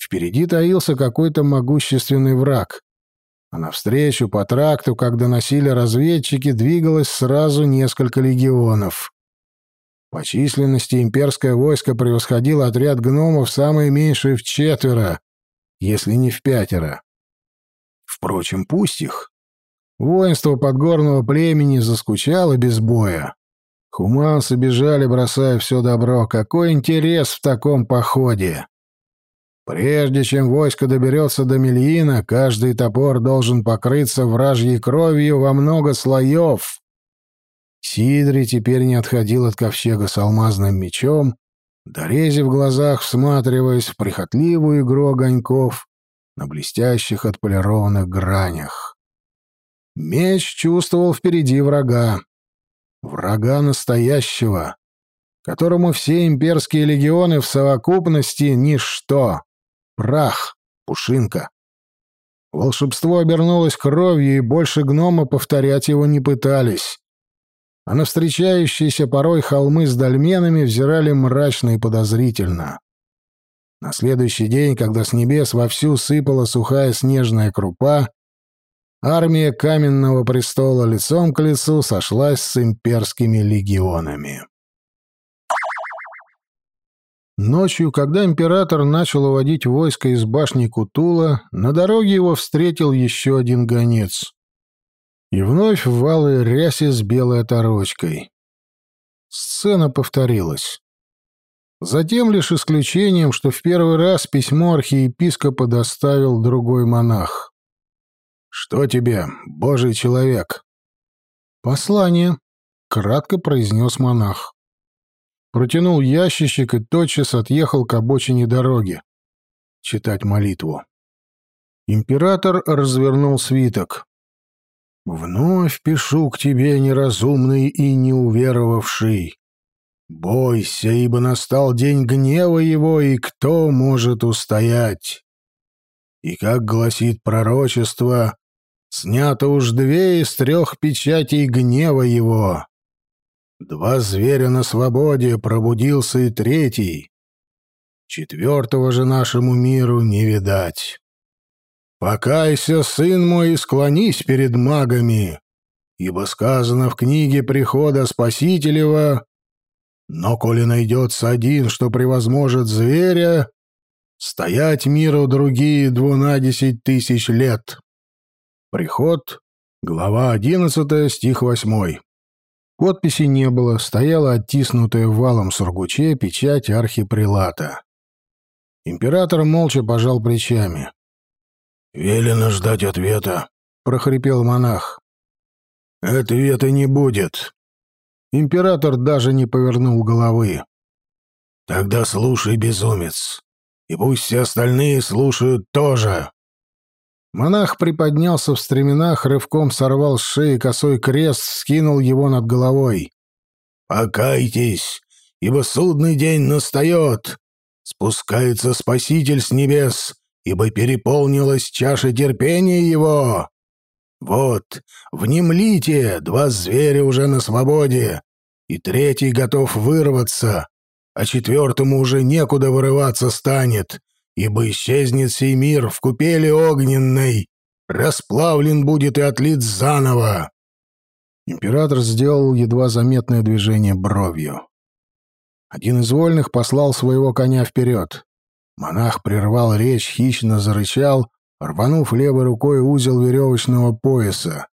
Speaker 1: Впереди таился какой-то могущественный враг, а навстречу по тракту, как доносили разведчики, двигалось сразу несколько легионов. По численности имперское войско превосходило отряд гномов самое меньшее в четверо, если не в пятеро. Впрочем, пусть их. Воинство подгорного племени заскучало без боя. Хуманцы бежали, бросая все добро. Какой интерес в таком походе? Прежде чем войско доберется до Мельина, каждый топор должен покрыться вражьей кровью во много слоев. Сидри теперь не отходил от ковчега с алмазным мечом, дорези в глазах, всматриваясь в прихотливую игру огоньков на блестящих отполированных гранях. Меч чувствовал впереди врага. Врага настоящего, которому все имперские легионы в совокупности — ничто. Прах, пушинка. Волшебство обернулось кровью, и больше гнома повторять его не пытались. А на встречающиеся порой холмы с дольменами взирали мрачно и подозрительно. На следующий день, когда с небес вовсю сыпала сухая снежная крупа, армия Каменного престола лицом к лицу сошлась с имперскими легионами. Ночью, когда император начал уводить войско из башни Кутула, на дороге его встретил еще один гонец. И вновь в валой рясе с белой оторочкой. Сцена повторилась. Затем лишь исключением, что в первый раз письмо архиепископа доставил другой монах. «Что тебе, божий человек?» «Послание», — кратко произнес монах. Протянул ящичек и тотчас отъехал к обочине дороги. Читать молитву. Император развернул свиток. «Вновь пишу к тебе, неразумный и неуверовавший. Бойся, ибо настал день гнева его, и кто может устоять?» И, как гласит пророчество, Снято уж две из трех печатей гнева его. Два зверя на свободе, пробудился и третий. Четвертого же нашему миру не видать. Покайся, сын мой, и склонись перед магами, ибо сказано в книге прихода Спасителева, но коли найдется один, что превозможет зверя, стоять миру другие двунадесять тысяч лет. Приход, глава 11, стих 8. Подписи не было, стояла оттиснутая валом сургуче печать архипрелата. Император молча пожал плечами. «Велено ждать ответа», — прохрипел монах. «Ответа не будет». Император даже не повернул головы. «Тогда слушай, безумец, и пусть все остальные слушают тоже». Монах приподнялся в стременах, рывком сорвал с шеи косой крест, скинул его над головой. «Покайтесь, ибо судный день настает! Спускается Спаситель с небес, ибо переполнилась чаша терпения его! Вот, внемлите, два зверя уже на свободе, и третий готов вырваться, а четвертому уже некуда вырываться станет, ибо исчезнет сей мир в купели огненной, расплавлен будет и отлит заново. Император сделал едва заметное движение бровью. Один из вольных послал своего коня вперед. Монах прервал речь, хищно зарычал, рванув левой рукой узел веревочного пояса.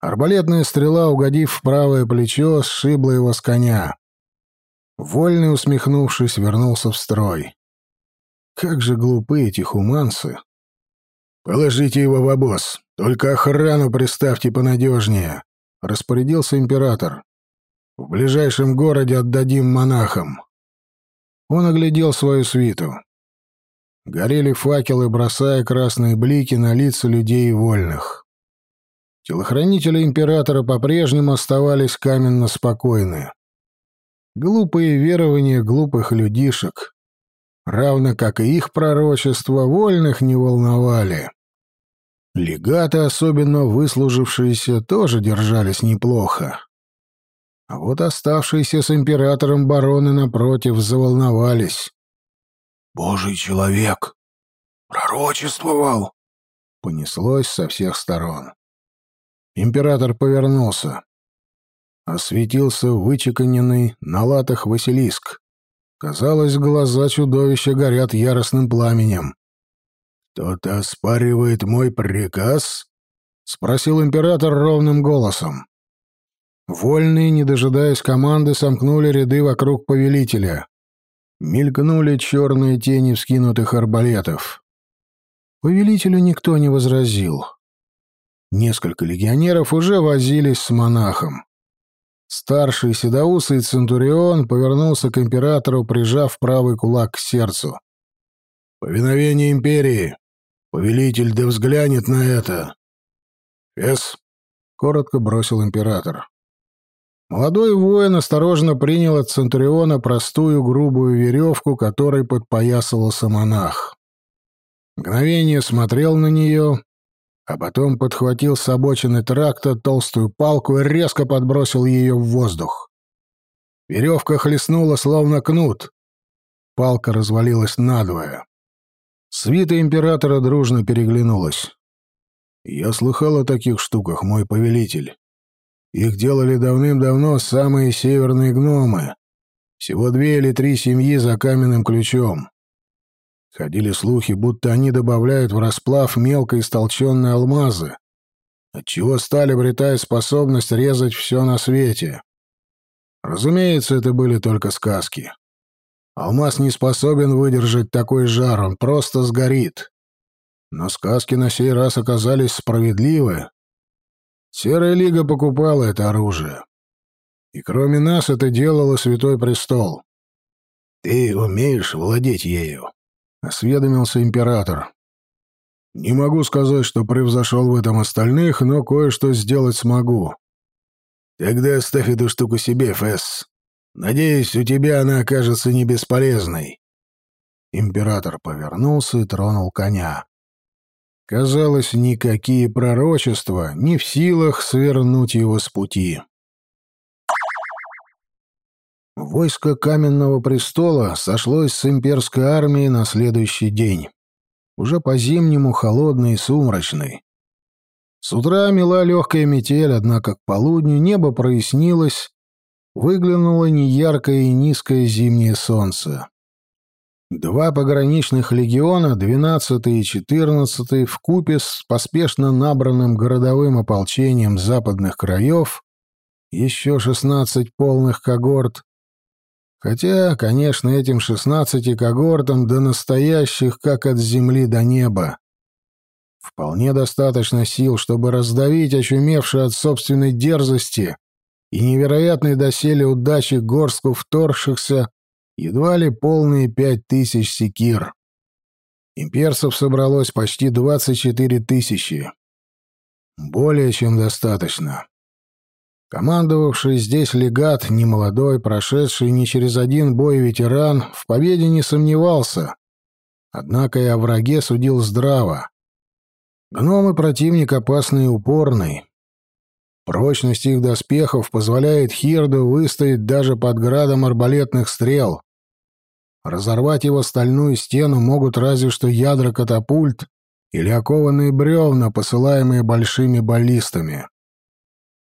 Speaker 1: Арбалетная стрела, угодив в правое плечо, сшибла его с коня. Вольный, усмехнувшись, вернулся в строй. Как же глупы эти хуманцы. «Положите его в обоз, только охрану приставьте понадежнее», — распорядился император. «В ближайшем городе отдадим монахам». Он оглядел свою свиту. Горели факелы, бросая красные блики на лица людей вольных. Телохранители императора по-прежнему оставались каменно спокойны. Глупые верования глупых людишек, равно как и их пророчества, вольных не волновали. Легаты, особенно выслужившиеся, тоже держались неплохо. А вот оставшиеся с императором бароны, напротив, заволновались.
Speaker 2: «Божий человек! Пророчествовал!»
Speaker 1: Понеслось со всех сторон. Император повернулся. Осветился вычеканенный на латах Василиск. Казалось, глаза чудовища горят яростным пламенем.
Speaker 2: «Кто-то оспаривает мой приказ?»
Speaker 1: — спросил император ровным голосом. Вольные, не дожидаясь команды, сомкнули ряды вокруг повелителя. Мелькнули черные тени вскинутых арбалетов. Повелителю никто не возразил. Несколько легионеров уже возились с монахом. Старший седоусый Центурион повернулся к императору, прижав правый кулак к сердцу.
Speaker 2: «Повиновение империи! Повелитель да взглянет на это!»
Speaker 1: «Эс!» — коротко бросил император. Молодой воин осторожно принял от Центуриона простую грубую веревку, которой подпоясывался монах. Мгновение смотрел на нее, а потом подхватил с обочины тракта толстую палку и резко подбросил ее в воздух. Веревка хлестнула, словно кнут. Палка развалилась надвое. Свита императора дружно переглянулась. «Я слыхал о таких штуках, мой повелитель. Их делали давным-давно самые северные гномы. Всего две или три семьи за каменным ключом. Ходили слухи, будто они добавляют в расплав мелко истолченные алмазы, отчего стали обретая способность резать все на свете. Разумеется, это были только сказки. Алмаз не способен выдержать такой жар, он просто сгорит. Но сказки на сей раз оказались справедливы, Серая Лига покупала это оружие. И кроме нас это делало Святой Престол.
Speaker 2: «Ты умеешь владеть ею?»
Speaker 1: — осведомился император. «Не могу сказать, что превзошел в этом остальных, но кое-что сделать смогу».
Speaker 2: «Тогда оставь эту штуку себе, Фесс. Надеюсь, у тебя она окажется не бесполезной».
Speaker 1: Император повернулся и тронул коня. Казалось, никакие пророчества не в силах свернуть его с пути. Войско Каменного престола сошлось с имперской армией на следующий день. Уже по-зимнему холодный и сумрачный. С утра мела легкая метель, однако к полудню небо прояснилось, выглянуло неяркое и низкое зимнее солнце. Два пограничных легиона, 12 и 14, вкупе с поспешно набранным городовым ополчением западных краев, еще 16 полных когорт, хотя, конечно, этим 16 когортам до настоящих, как от земли до неба. Вполне достаточно сил, чтобы раздавить очумевшие от собственной дерзости и невероятной доселе удачи горстку вторгшихся едва ли полные пять тысяч секир. Имперцев собралось почти двадцать четыре тысячи. Более чем достаточно. Командовавший здесь легат, немолодой, прошедший не через один бой ветеран, в победе не сомневался. Однако и о враге судил здраво. Гномы противник опасный и упорный. Прочность их доспехов позволяет Хирду выстоять даже под градом арбалетных стрел. Разорвать его стальную стену могут разве что ядра катапульт или окованные бревна, посылаемые большими баллистами.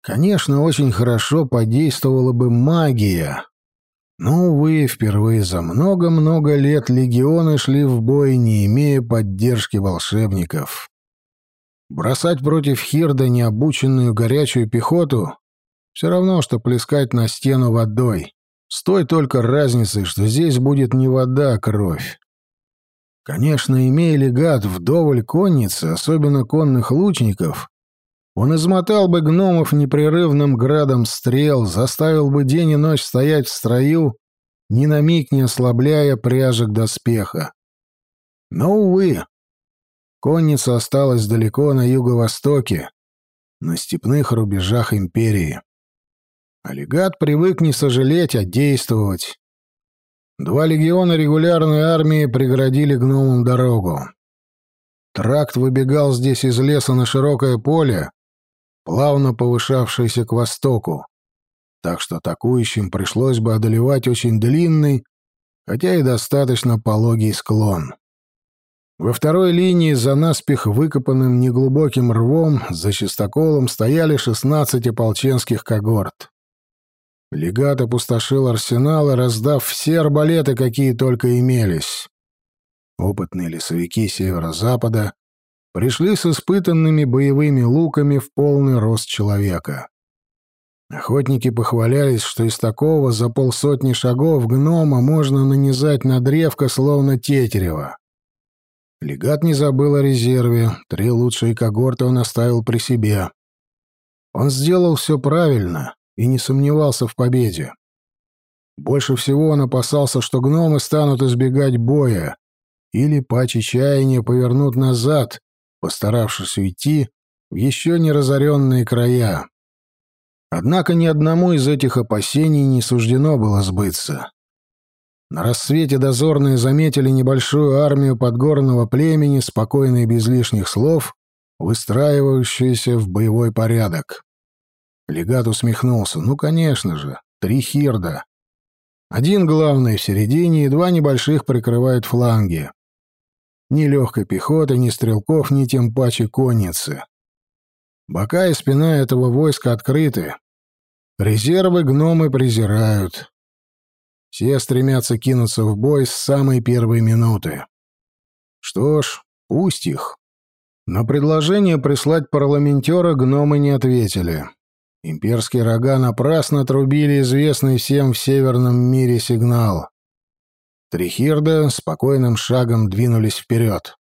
Speaker 1: Конечно, очень хорошо подействовала бы магия. Но, увы, впервые за много-много лет легионы шли в бой, не имея поддержки волшебников. Бросать против Хирда необученную горячую пехоту — все равно, что плескать на стену водой. С той только разницей, что здесь будет не вода, а кровь. Конечно, имея легат вдоволь конницы, особенно конных лучников, он измотал бы гномов непрерывным градом стрел, заставил бы день и ночь стоять в строю, ни на миг не ослабляя пряжек доспеха. Но, увы, конница осталась далеко на юго-востоке, на степных рубежах империи. Олегат привык не сожалеть, а действовать. Два легиона регулярной армии преградили гномам дорогу. Тракт выбегал здесь из леса на широкое поле, плавно повышавшееся к востоку, так что атакующим пришлось бы одолевать очень длинный, хотя и достаточно пологий склон. Во второй линии за наспех выкопанным неглубоким рвом за чистоколом стояли шестнадцать ополченских когорт. Легат опустошил арсенал, раздав все арбалеты, какие только имелись. Опытные лесовики северо-запада пришли с испытанными боевыми луками в полный рост человека. Охотники похвалялись, что из такого за полсотни шагов гнома можно нанизать на древко, словно тетерева. Легат не забыл о резерве, три лучшие когорты он оставил при себе. Он сделал все правильно и не сомневался в победе. Больше всего он опасался, что гномы станут избегать боя или, паче чаяния, повернут назад, постаравшись уйти в еще не разоренные края. Однако ни одному из этих опасений не суждено было сбыться. На рассвете дозорные заметили небольшую армию подгорного племени, спокойно без лишних слов, выстраивающуюся в боевой порядок. Легат усмехнулся. Ну, конечно же, три хирда. Один главный в середине и два небольших прикрывают фланги. Ни легкой пехоты, ни стрелков, ни тем паче конницы. Бока и спина этого войска открыты. Резервы гномы презирают. Все стремятся кинуться в бой с самой первой минуты. Что ж, пусть их. На предложение прислать парламентера гномы не ответили. Имперские рога напрасно трубили известный всем в северном мире сигнал. Трихирда спокойным шагом двинулись вперед.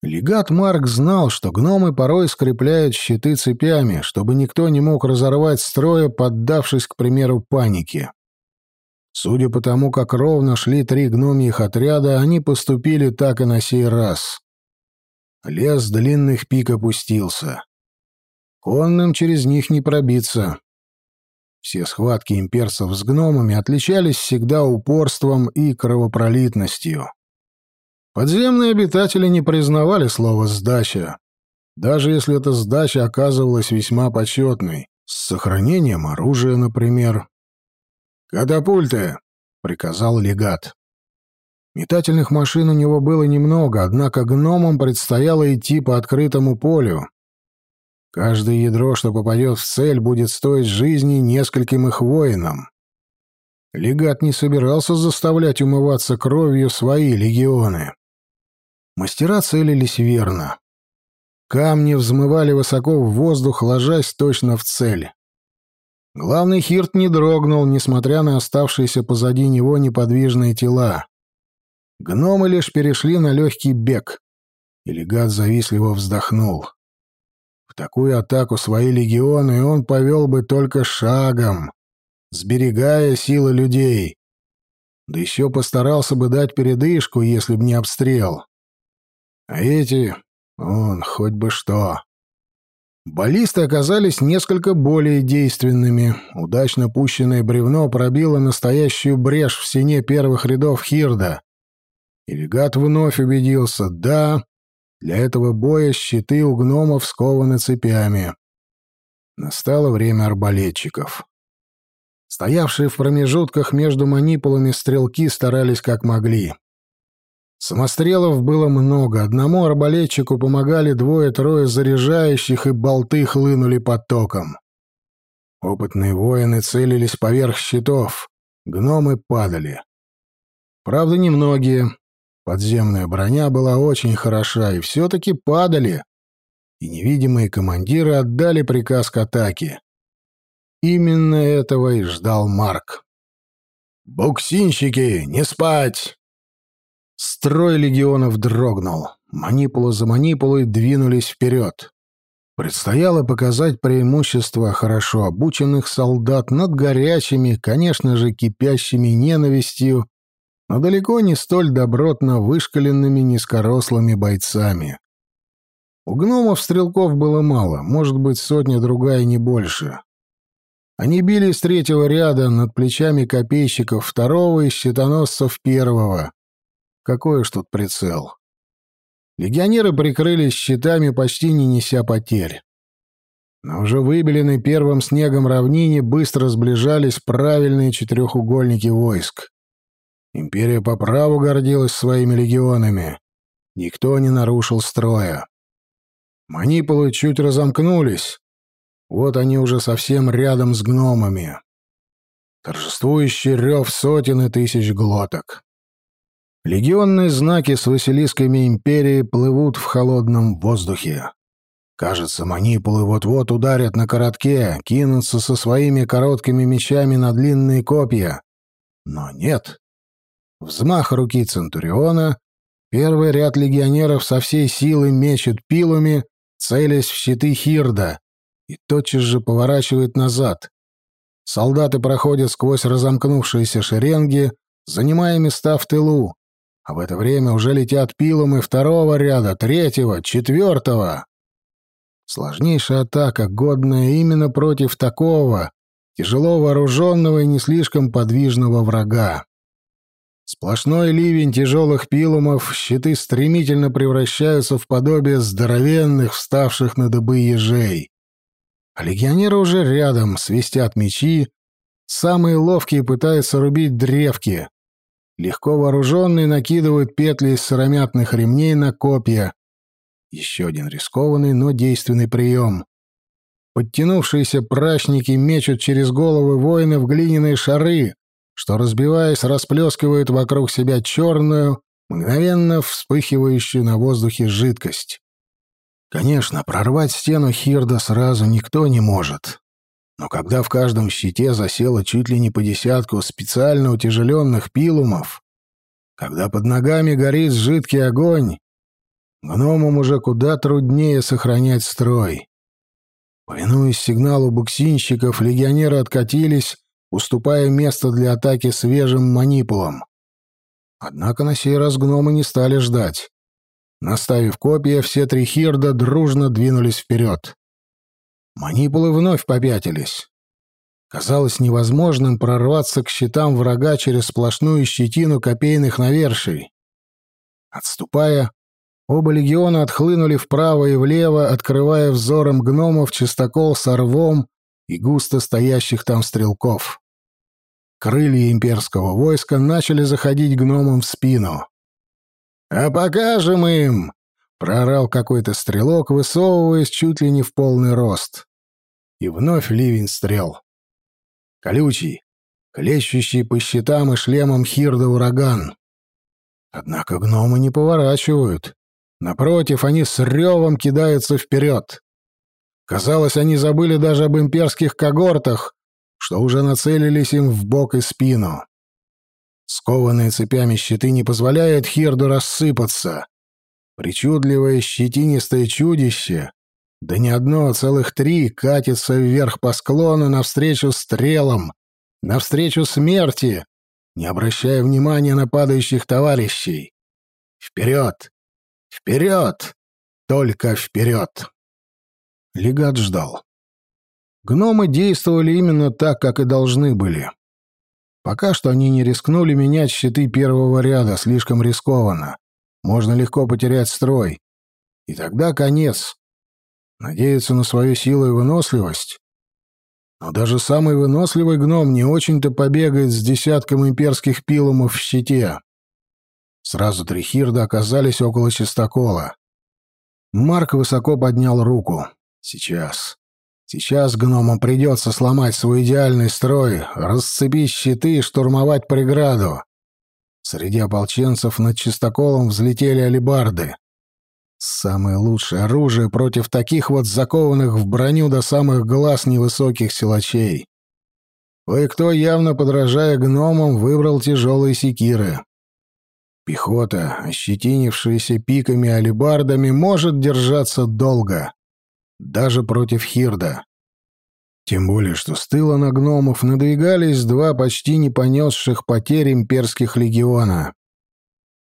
Speaker 1: Легат Марк знал, что гномы порой скрепляют щиты цепями, чтобы никто не мог разорвать строя, поддавшись, к примеру, панике. Судя по тому, как ровно шли три гномьих отряда, они поступили так и на сей раз. Лес длинных пик опустился. Конным через них не пробиться. Все схватки имперцев с гномами отличались всегда упорством и кровопролитностью. Подземные обитатели не признавали слово «сдача», даже если эта сдача оказывалась весьма почетной, с сохранением оружия, например. «Катапульты!» — приказал легат. Метательных машин у него было немного, однако гномам предстояло идти по открытому полю, Каждое ядро, что попадет в цель, будет стоить жизни нескольким их воинам. Легат не собирался заставлять умываться кровью свои легионы. Мастера целились верно. Камни взмывали высоко в воздух, ложась точно в цель. Главный Хирт не дрогнул, несмотря на оставшиеся позади него неподвижные тела. Гномы лишь перешли на легкий бег, и завистливо вздохнул. В такую атаку свои легионы он повел бы только шагом, сберегая силы людей. Да еще постарался бы дать передышку, если б не обстрел. А эти... он хоть бы что. Баллисты оказались несколько более действенными. Удачно пущенное бревно пробило настоящую брешь в стене первых рядов Хирда. И легат вновь убедился, да, для этого боя щиты у гномов скованы цепями. Настало время арбалетчиков. Стоявшие в промежутках между манипулами стрелки старались как могли. Самострелов было много, одному арбалетчику помогали двое-трое заряжающих, и болты хлынули потоком. Опытные воины целились поверх щитов, гномы падали. Правда, немногие, Подземная броня была очень хороша, и все-таки падали. И невидимые командиры отдали приказ к атаке. Именно этого и ждал Марк. «Буксинщики, не спать!» Строй легионов дрогнул. Манипула за манипулой двинулись вперед. Предстояло показать преимущество хорошо обученных солдат над горячими, конечно же, кипящими ненавистью но далеко не столь добротно вышкаленными низкорослыми бойцами. У гномов стрелков было мало, может быть, сотня-другая, не больше. Они били с третьего ряда над плечами копейщиков второго и щитоносцев первого. Какой уж тут прицел. Легионеры прикрылись щитами, почти не неся потерь. На уже выбеленной первым снегом равнине быстро сближались правильные четырехугольники войск. Империя по праву гордилась своими легионами. Никто не нарушил строя. Манипулы чуть разомкнулись. Вот они уже совсем рядом с гномами. Торжествующий рев сотен и тысяч глоток. Легионные знаки с Василисками Империи плывут в холодном воздухе. Кажется, манипулы вот-вот ударят на коротке, кинутся со своими короткими мечами на длинные копья. Но нет. Взмах руки Центуриона, первый ряд легионеров со всей силы мечет пилами, целясь в щиты Хирда, и тотчас же поворачивает назад. Солдаты проходят сквозь разомкнувшиеся шеренги, занимая места в тылу, а в это время уже летят пилумы второго ряда, третьего, четвертого. Сложнейшая атака, годная именно против такого, тяжело вооруженного и не слишком подвижного врага. Сплошной ливень тяжелых пилумов, щиты стремительно превращаются в подобие здоровенных, вставших на дыбы ежей. А легионеры уже рядом, свистят мечи, самые ловкие пытаются рубить древки. Легко вооруженные накидывают петли из сыромятных ремней на копья. Еще один рискованный, но действенный прием. Подтянувшиеся прачники мечут через головы воины в глиняные шары, что, разбиваясь, расплескивают вокруг себя черную, мгновенно вспыхивающую на воздухе жидкость. Конечно, прорвать стену Хирда сразу никто не может. Но когда в каждом щите засело чуть ли не по десятку специально утяжеленных пилумов, когда под ногами горит жидкий огонь, гномам уже куда труднее сохранять строй. Повинуясь сигналу буксинщиков, легионеры откатились уступая место для атаки свежим манипулам. Однако на сей раз гномы не стали ждать. Наставив копья, все три хирда дружно двинулись вперед. Манипулы вновь попятились. Казалось невозможным прорваться к щитам врага через сплошную щетину копейных наверший. Отступая, оба легиона отхлынули вправо и влево, открывая взором гномов чистокол с орвом и густо стоящих там стрелков. Крылья имперского войска начали заходить гномам в спину. «А покажем им!» — проорал какой-то стрелок, высовываясь чуть ли не в полный рост. И вновь ливень стрел. Колючий, клещущий по щитам и шлемам Хирда ураган. Однако гномы не поворачивают. Напротив, они с ревом кидаются вперед. Казалось, они забыли даже об имперских когортах, что уже нацелились им в бок и спину. Скованные цепями щиты не позволяют Хирду рассыпаться. Причудливое щетинистое чудище, да не одно, а целых три, катится вверх по склону навстречу стрелам, навстречу смерти, не обращая внимания на падающих товарищей. Вперед! Вперед! Только вперед! Легат ждал. Гномы действовали именно так, как и должны были. Пока что они не рискнули менять щиты первого ряда, слишком рискованно. Можно легко потерять строй. И тогда конец. Надеяться на свою силу и выносливость. Но даже самый выносливый гном не очень-то побегает с десятком имперских пилумов в щите. Сразу три хирда оказались около чистокола. Марк высоко поднял руку. Сейчас. Сейчас гномам придется сломать свой идеальный строй, расцепить щиты и штурмовать преграду. Среди ополченцев над чистоколом взлетели алебарды. Самое лучшее оружие против таких вот закованных в броню до самых глаз невысоких силачей. Кое-кто, явно подражая гномам, выбрал тяжелые секиры. Пехота, ощетинившаяся пиками алебардами, может держаться долго даже против Хирда. Тем более, что с тыла на гномов надвигались два почти не понесших потерь имперских легиона.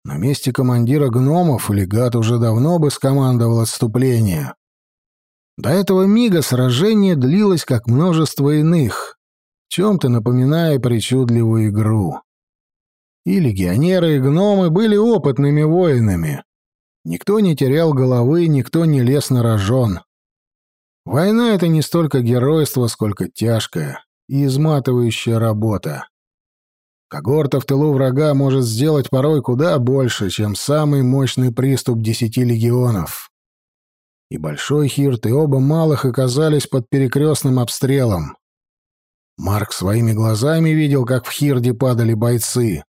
Speaker 1: На месте командира гномов легат уже давно бы скомандовал отступление. До этого мига сражение длилось как множество иных, чем-то напоминая причудливую игру. И легионеры, и гномы были опытными воинами. Никто не терял головы, никто не лез на рожон. Война — это не столько геройство, сколько тяжкая и изматывающая работа. Когорта в тылу врага может сделать порой куда больше, чем самый мощный приступ десяти легионов. И Большой Хирт, и оба малых оказались под перекрестным обстрелом. Марк своими глазами видел, как в Хирде падали бойцы.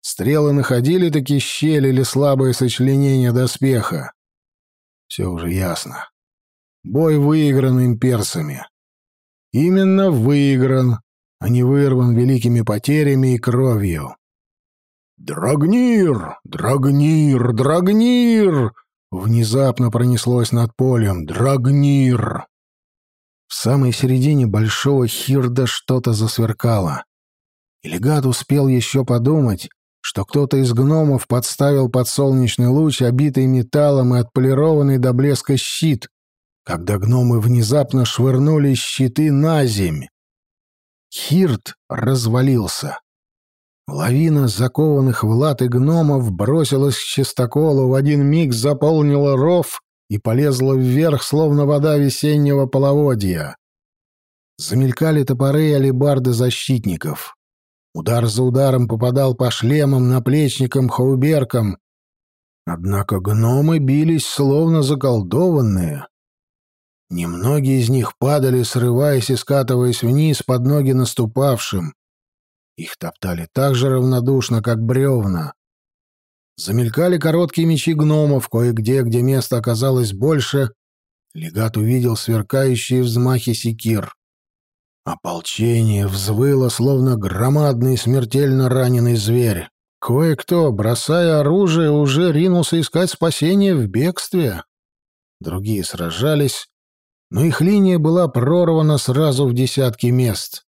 Speaker 1: Стрелы находили такие щели или слабые сочленения доспеха. Все уже ясно. Бой выигран имперцами. Именно выигран, а не вырван великими потерями и кровью. «Драгнир! Драгнир! Драгнир!» Внезапно пронеслось над полем. «Драгнир!» В самой середине большого хирда что-то засверкало. И легат успел еще подумать, что кто-то из гномов подставил под солнечный луч, обитый металлом и отполированный до блеска щит, когда гномы внезапно швырнули щиты на земь. Хирт развалился. Лавина закованных в латы гномов бросилась к чистоколу, в один миг заполнила ров и полезла вверх, словно вода весеннего половодья. Замелькали топоры и алебарды защитников. Удар за ударом попадал по шлемам, наплечникам, хауберкам. Однако гномы бились, словно заколдованные. Немногие из них падали, срываясь и скатываясь вниз под ноги наступавшим. Их топтали так же равнодушно, как бревна. Замелькали короткие мечи гномов, кое-где, где места оказалось больше, легат увидел сверкающие взмахи секир. Ополчение взвыло, словно громадный смертельно раненый зверь. Кое-кто, бросая оружие, уже ринулся искать спасения в бегстве. Другие сражались, но их линия была прорвана сразу в десятки мест.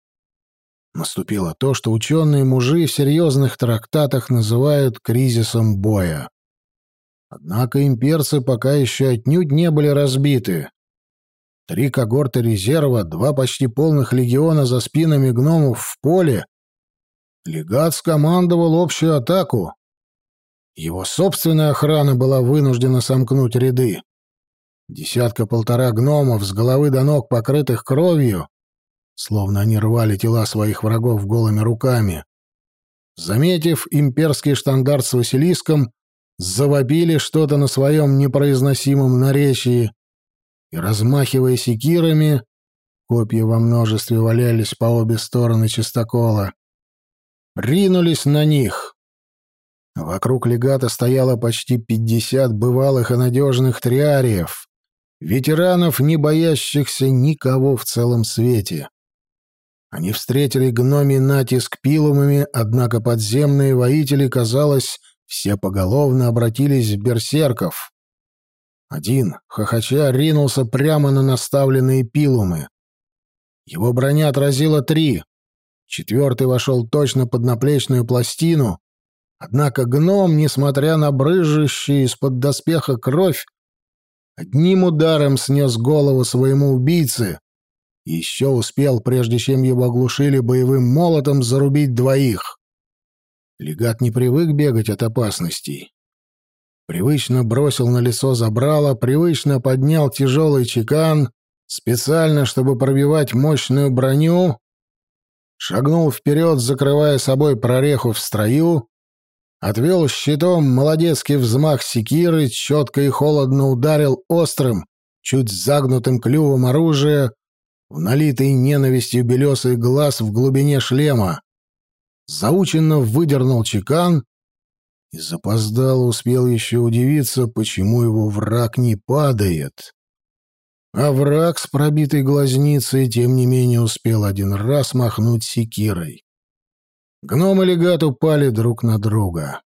Speaker 1: Наступило то, что ученые-мужи в серьезных трактатах называют кризисом боя. Однако имперцы пока еще отнюдь не были разбиты. Три когорты резерва, два почти полных легиона за спинами гномов в поле. Легат скомандовал общую атаку. Его собственная охрана была вынуждена сомкнуть ряды. Десятка-полтора гномов с головы до ног, покрытых кровью, словно они рвали тела своих врагов голыми руками. Заметив имперский штандарт с Василиском, завопили что-то на своем непроизносимом наречии и, размахивая секирами, копья во множестве валялись по обе стороны чистокола, ринулись на них. Вокруг легата стояло почти пятьдесят бывалых и надежных триариев, ветеранов, не боящихся никого в целом свете. Они встретили гномий натиск пилумами, однако подземные воители, казалось, все поголовно обратились в берсерков. Один, хохоча, ринулся прямо на наставленные пилумы. Его броня отразила три. Четвертый вошел точно под наплечную пластину, однако гном, несмотря на брызжущую из-под доспеха кровь, Одним ударом снес голову своему убийце еще успел, прежде чем его оглушили боевым молотом, зарубить двоих. Легат не привык бегать от опасностей. Привычно бросил на лицо забрало, привычно поднял тяжелый чекан, специально, чтобы пробивать мощную броню, шагнул вперед, закрывая собой прореху в строю, Отвел щитом молодецкий взмах секиры, четко и холодно ударил острым, чуть загнутым клювом оружия в налитый ненавистью белесый глаз в глубине шлема. Заученно выдернул чекан и запоздал успел еще удивиться, почему его враг не падает. А враг с пробитой глазницей, тем не менее, успел один раз махнуть секирой. Гном и легат упали друг на друга.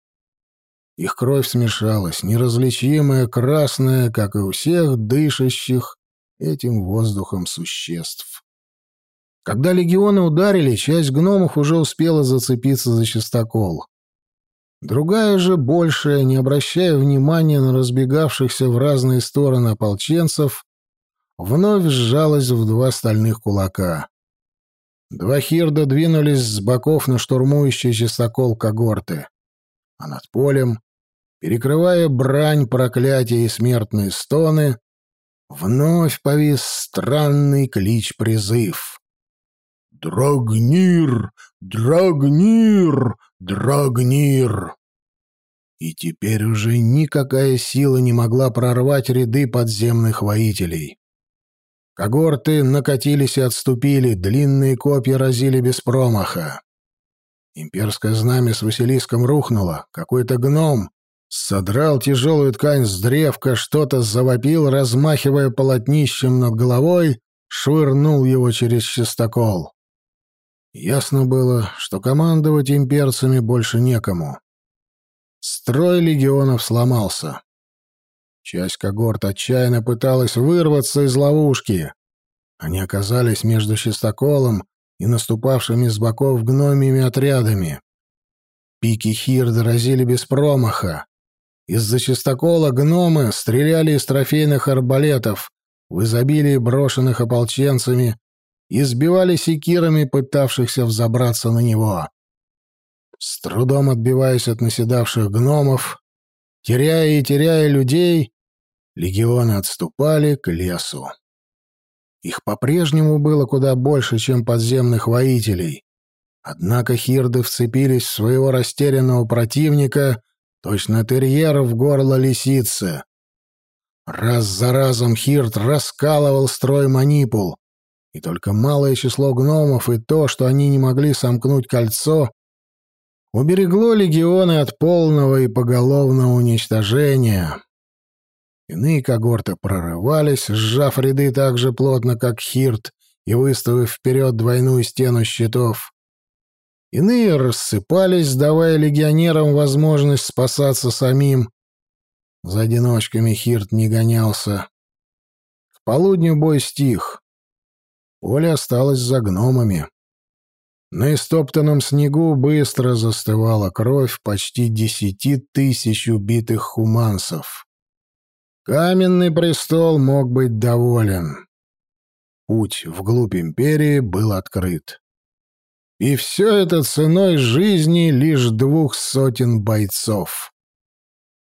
Speaker 1: Их кровь смешалась, неразличимая красная, как и у всех дышащих этим воздухом существ. Когда легионы ударили, часть гномов уже успела зацепиться за чистокол. Другая же, большая, не обращая внимания на разбегавшихся в разные стороны ополченцев, вновь сжалась в два стальных кулака. Два хирда двинулись с боков на штурмующий чистокол когорты. А над полем, перекрывая брань, проклятия и смертные стоны, вновь повис странный клич-призыв. «Драгнир! Драгнир! Драгнир!» И теперь уже никакая сила не могла прорвать ряды подземных воителей. Когорты накатились и отступили, длинные копья разили без промаха. Имперское знамя с Василиском рухнуло. Какой-то гном содрал тяжелую ткань с древка, что-то завопил, размахивая полотнищем над головой, швырнул его через чистокол. Ясно было, что командовать имперцами больше некому. Строй легионов сломался. Часть когорт отчаянно пыталась вырваться из ловушки. Они оказались между Чистоколом и наступавшими с боков гномиями отрядами. Пики Хирда разили без промаха. Из-за Чистокола гномы стреляли из трофейных арбалетов, в изобилии брошенных ополченцами, и сбивали секирами пытавшихся взобраться на него. С трудом отбиваясь от наседавших гномов, теряя и теряя людей, легионы отступали к лесу. Их по-прежнему было куда больше, чем подземных воителей. Однако хирды вцепились в своего растерянного противника, точно терьера в горло лисицы. Раз за разом хирд раскалывал строй манипул, и только малое число гномов и то, что они не могли сомкнуть кольцо, уберегло легионы от полного и поголовного уничтожения. Иные когорты прорывались, сжав ряды так же плотно, как Хирт, и выставив вперед двойную стену щитов. Иные рассыпались, давая легионерам возможность спасаться самим. За одиночками Хирт не гонялся. К полудню бой стих. Поле осталось за гномами. На истоптанном снегу быстро застывала кровь почти десяти тысяч убитых хумансов. Каменный престол мог быть доволен. Путь вглубь империи был открыт. И все это ценой жизни лишь двух сотен бойцов.